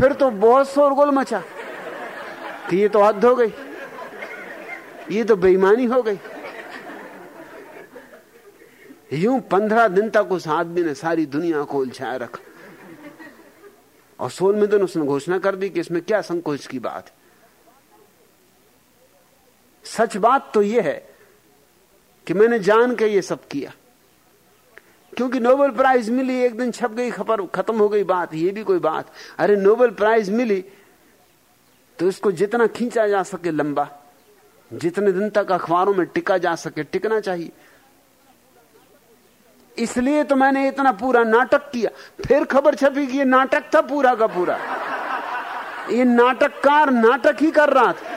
फिर तो बहुत शोरगोल मचा। कि ये तो हद हो गई। ये तो बेईमानी हो गई। यूँ पंद्रह दिन तक उस आदमी ने सारी दुनिया को उलझाए रखा। और सोलहवें दिन उसने घोषणा कर दी कि इसमें क्या संकोच की बात है। सच बात तो यह है कि मैंने जान के ये सब किया। क्योंकि नोबेल प्राइज मिली, एक दिन छप गई, खबर खत्म हो गई बात, ये भी कोई बात। अरे नोबेल प्राइज मिली तो इसको जितना खींचा जा सके लंबा, जितने दिन तक अखबारों में टिका जा सके, टिकना चाहिए। इसलिए तो मैंने इतना पूरा नाटक किया। फिर खबर छपी कि ये नाटक था पूरा का पूरा। ये नाटककार नाटक ही कर रहा था।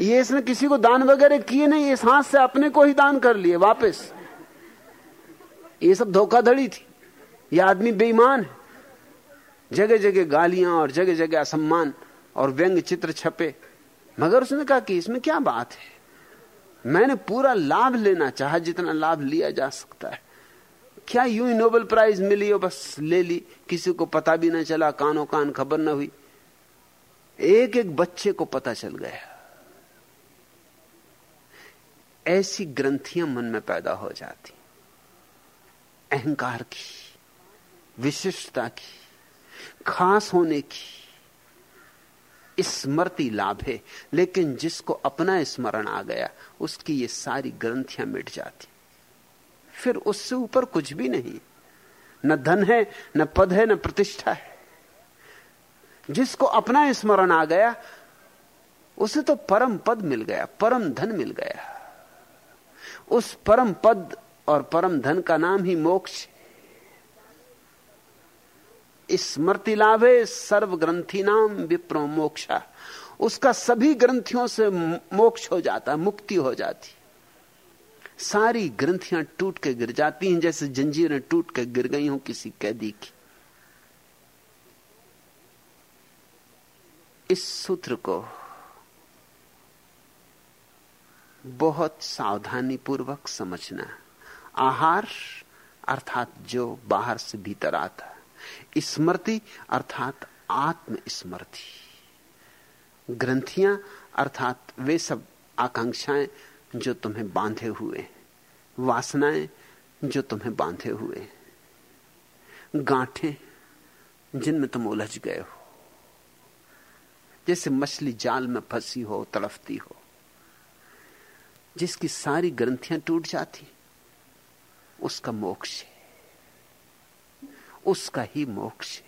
ये इसने किसी को दान वगैरह किए नहीं, इस हाथ से अपने को ही दान कर लिए, वापस। ये सब धोखाधड़ी थी। ये आदमी बेईमान है। जगह जगह गालियाँ और जगह जगह असम्मान और व्यंग चित्र छपे। मगर उसने कहा कि इसमें क्या बात है? मैंने पूरा लाभ लेना चाहा जितना लाभ लिया जा सकता है। क्या यूँ ही नोबेल प्राइज मिली और बस ले ली? किसी को पता भी ना चला, कानो कान खबर ना हुई। एक एक बच्चे को पता चल गया। ऐसी ग्रंथियाँ मन में पैदा हो जाती। अहंकार की, विशिष्टता की। खास होने की स्मृति लाभ है, लेकिन जिसको अपना स्मरण आ गया, उसकी ये सारी ग्रंथियाँ मिट जाती। फिर उससे ऊपर कुछ भी नहीं। न धन है, न पद है, न प्रतिष्ठा है। जिसको अपना स्मरण आ गया, उसे तो परम पद मिल गया, परम धन मिल गया। उस परम पद और परम धन का नाम ही मोक्ष है। स्मृति लाभे सर्व ग्रंथि नाम विप्रो मोक्षा। उसका सभी ग्रंथियों से मोक्ष हो जाता है मुक्ति हो जाती। सारी ग्रंथियाँ टूट के गिर जाती हैं, जैसे जंजीरें टूट के गिर गई हो किसी कैदी की। इस सूत्र को बहुत सावधानी पूर्वक समझना। आहार अर्थात जो बाहर से भीतर आता है। स्मृति अर्थात आत्मस्मृति। ग्रंथियाँ अर्थात वे सब आकांक्षाएँ जो तुम्हें बांधे हुए वासनाएँ जो तुम्हें बांधे हुए गांठें जिनमें तुम उलझ गए हो। जैसे मछली जाल में फंसी हो, तड़फती हो। जिसकी सारी ग्रंथियाँ टूट जाती, उसका मोक्ष है। उसका ही मोक्ष है।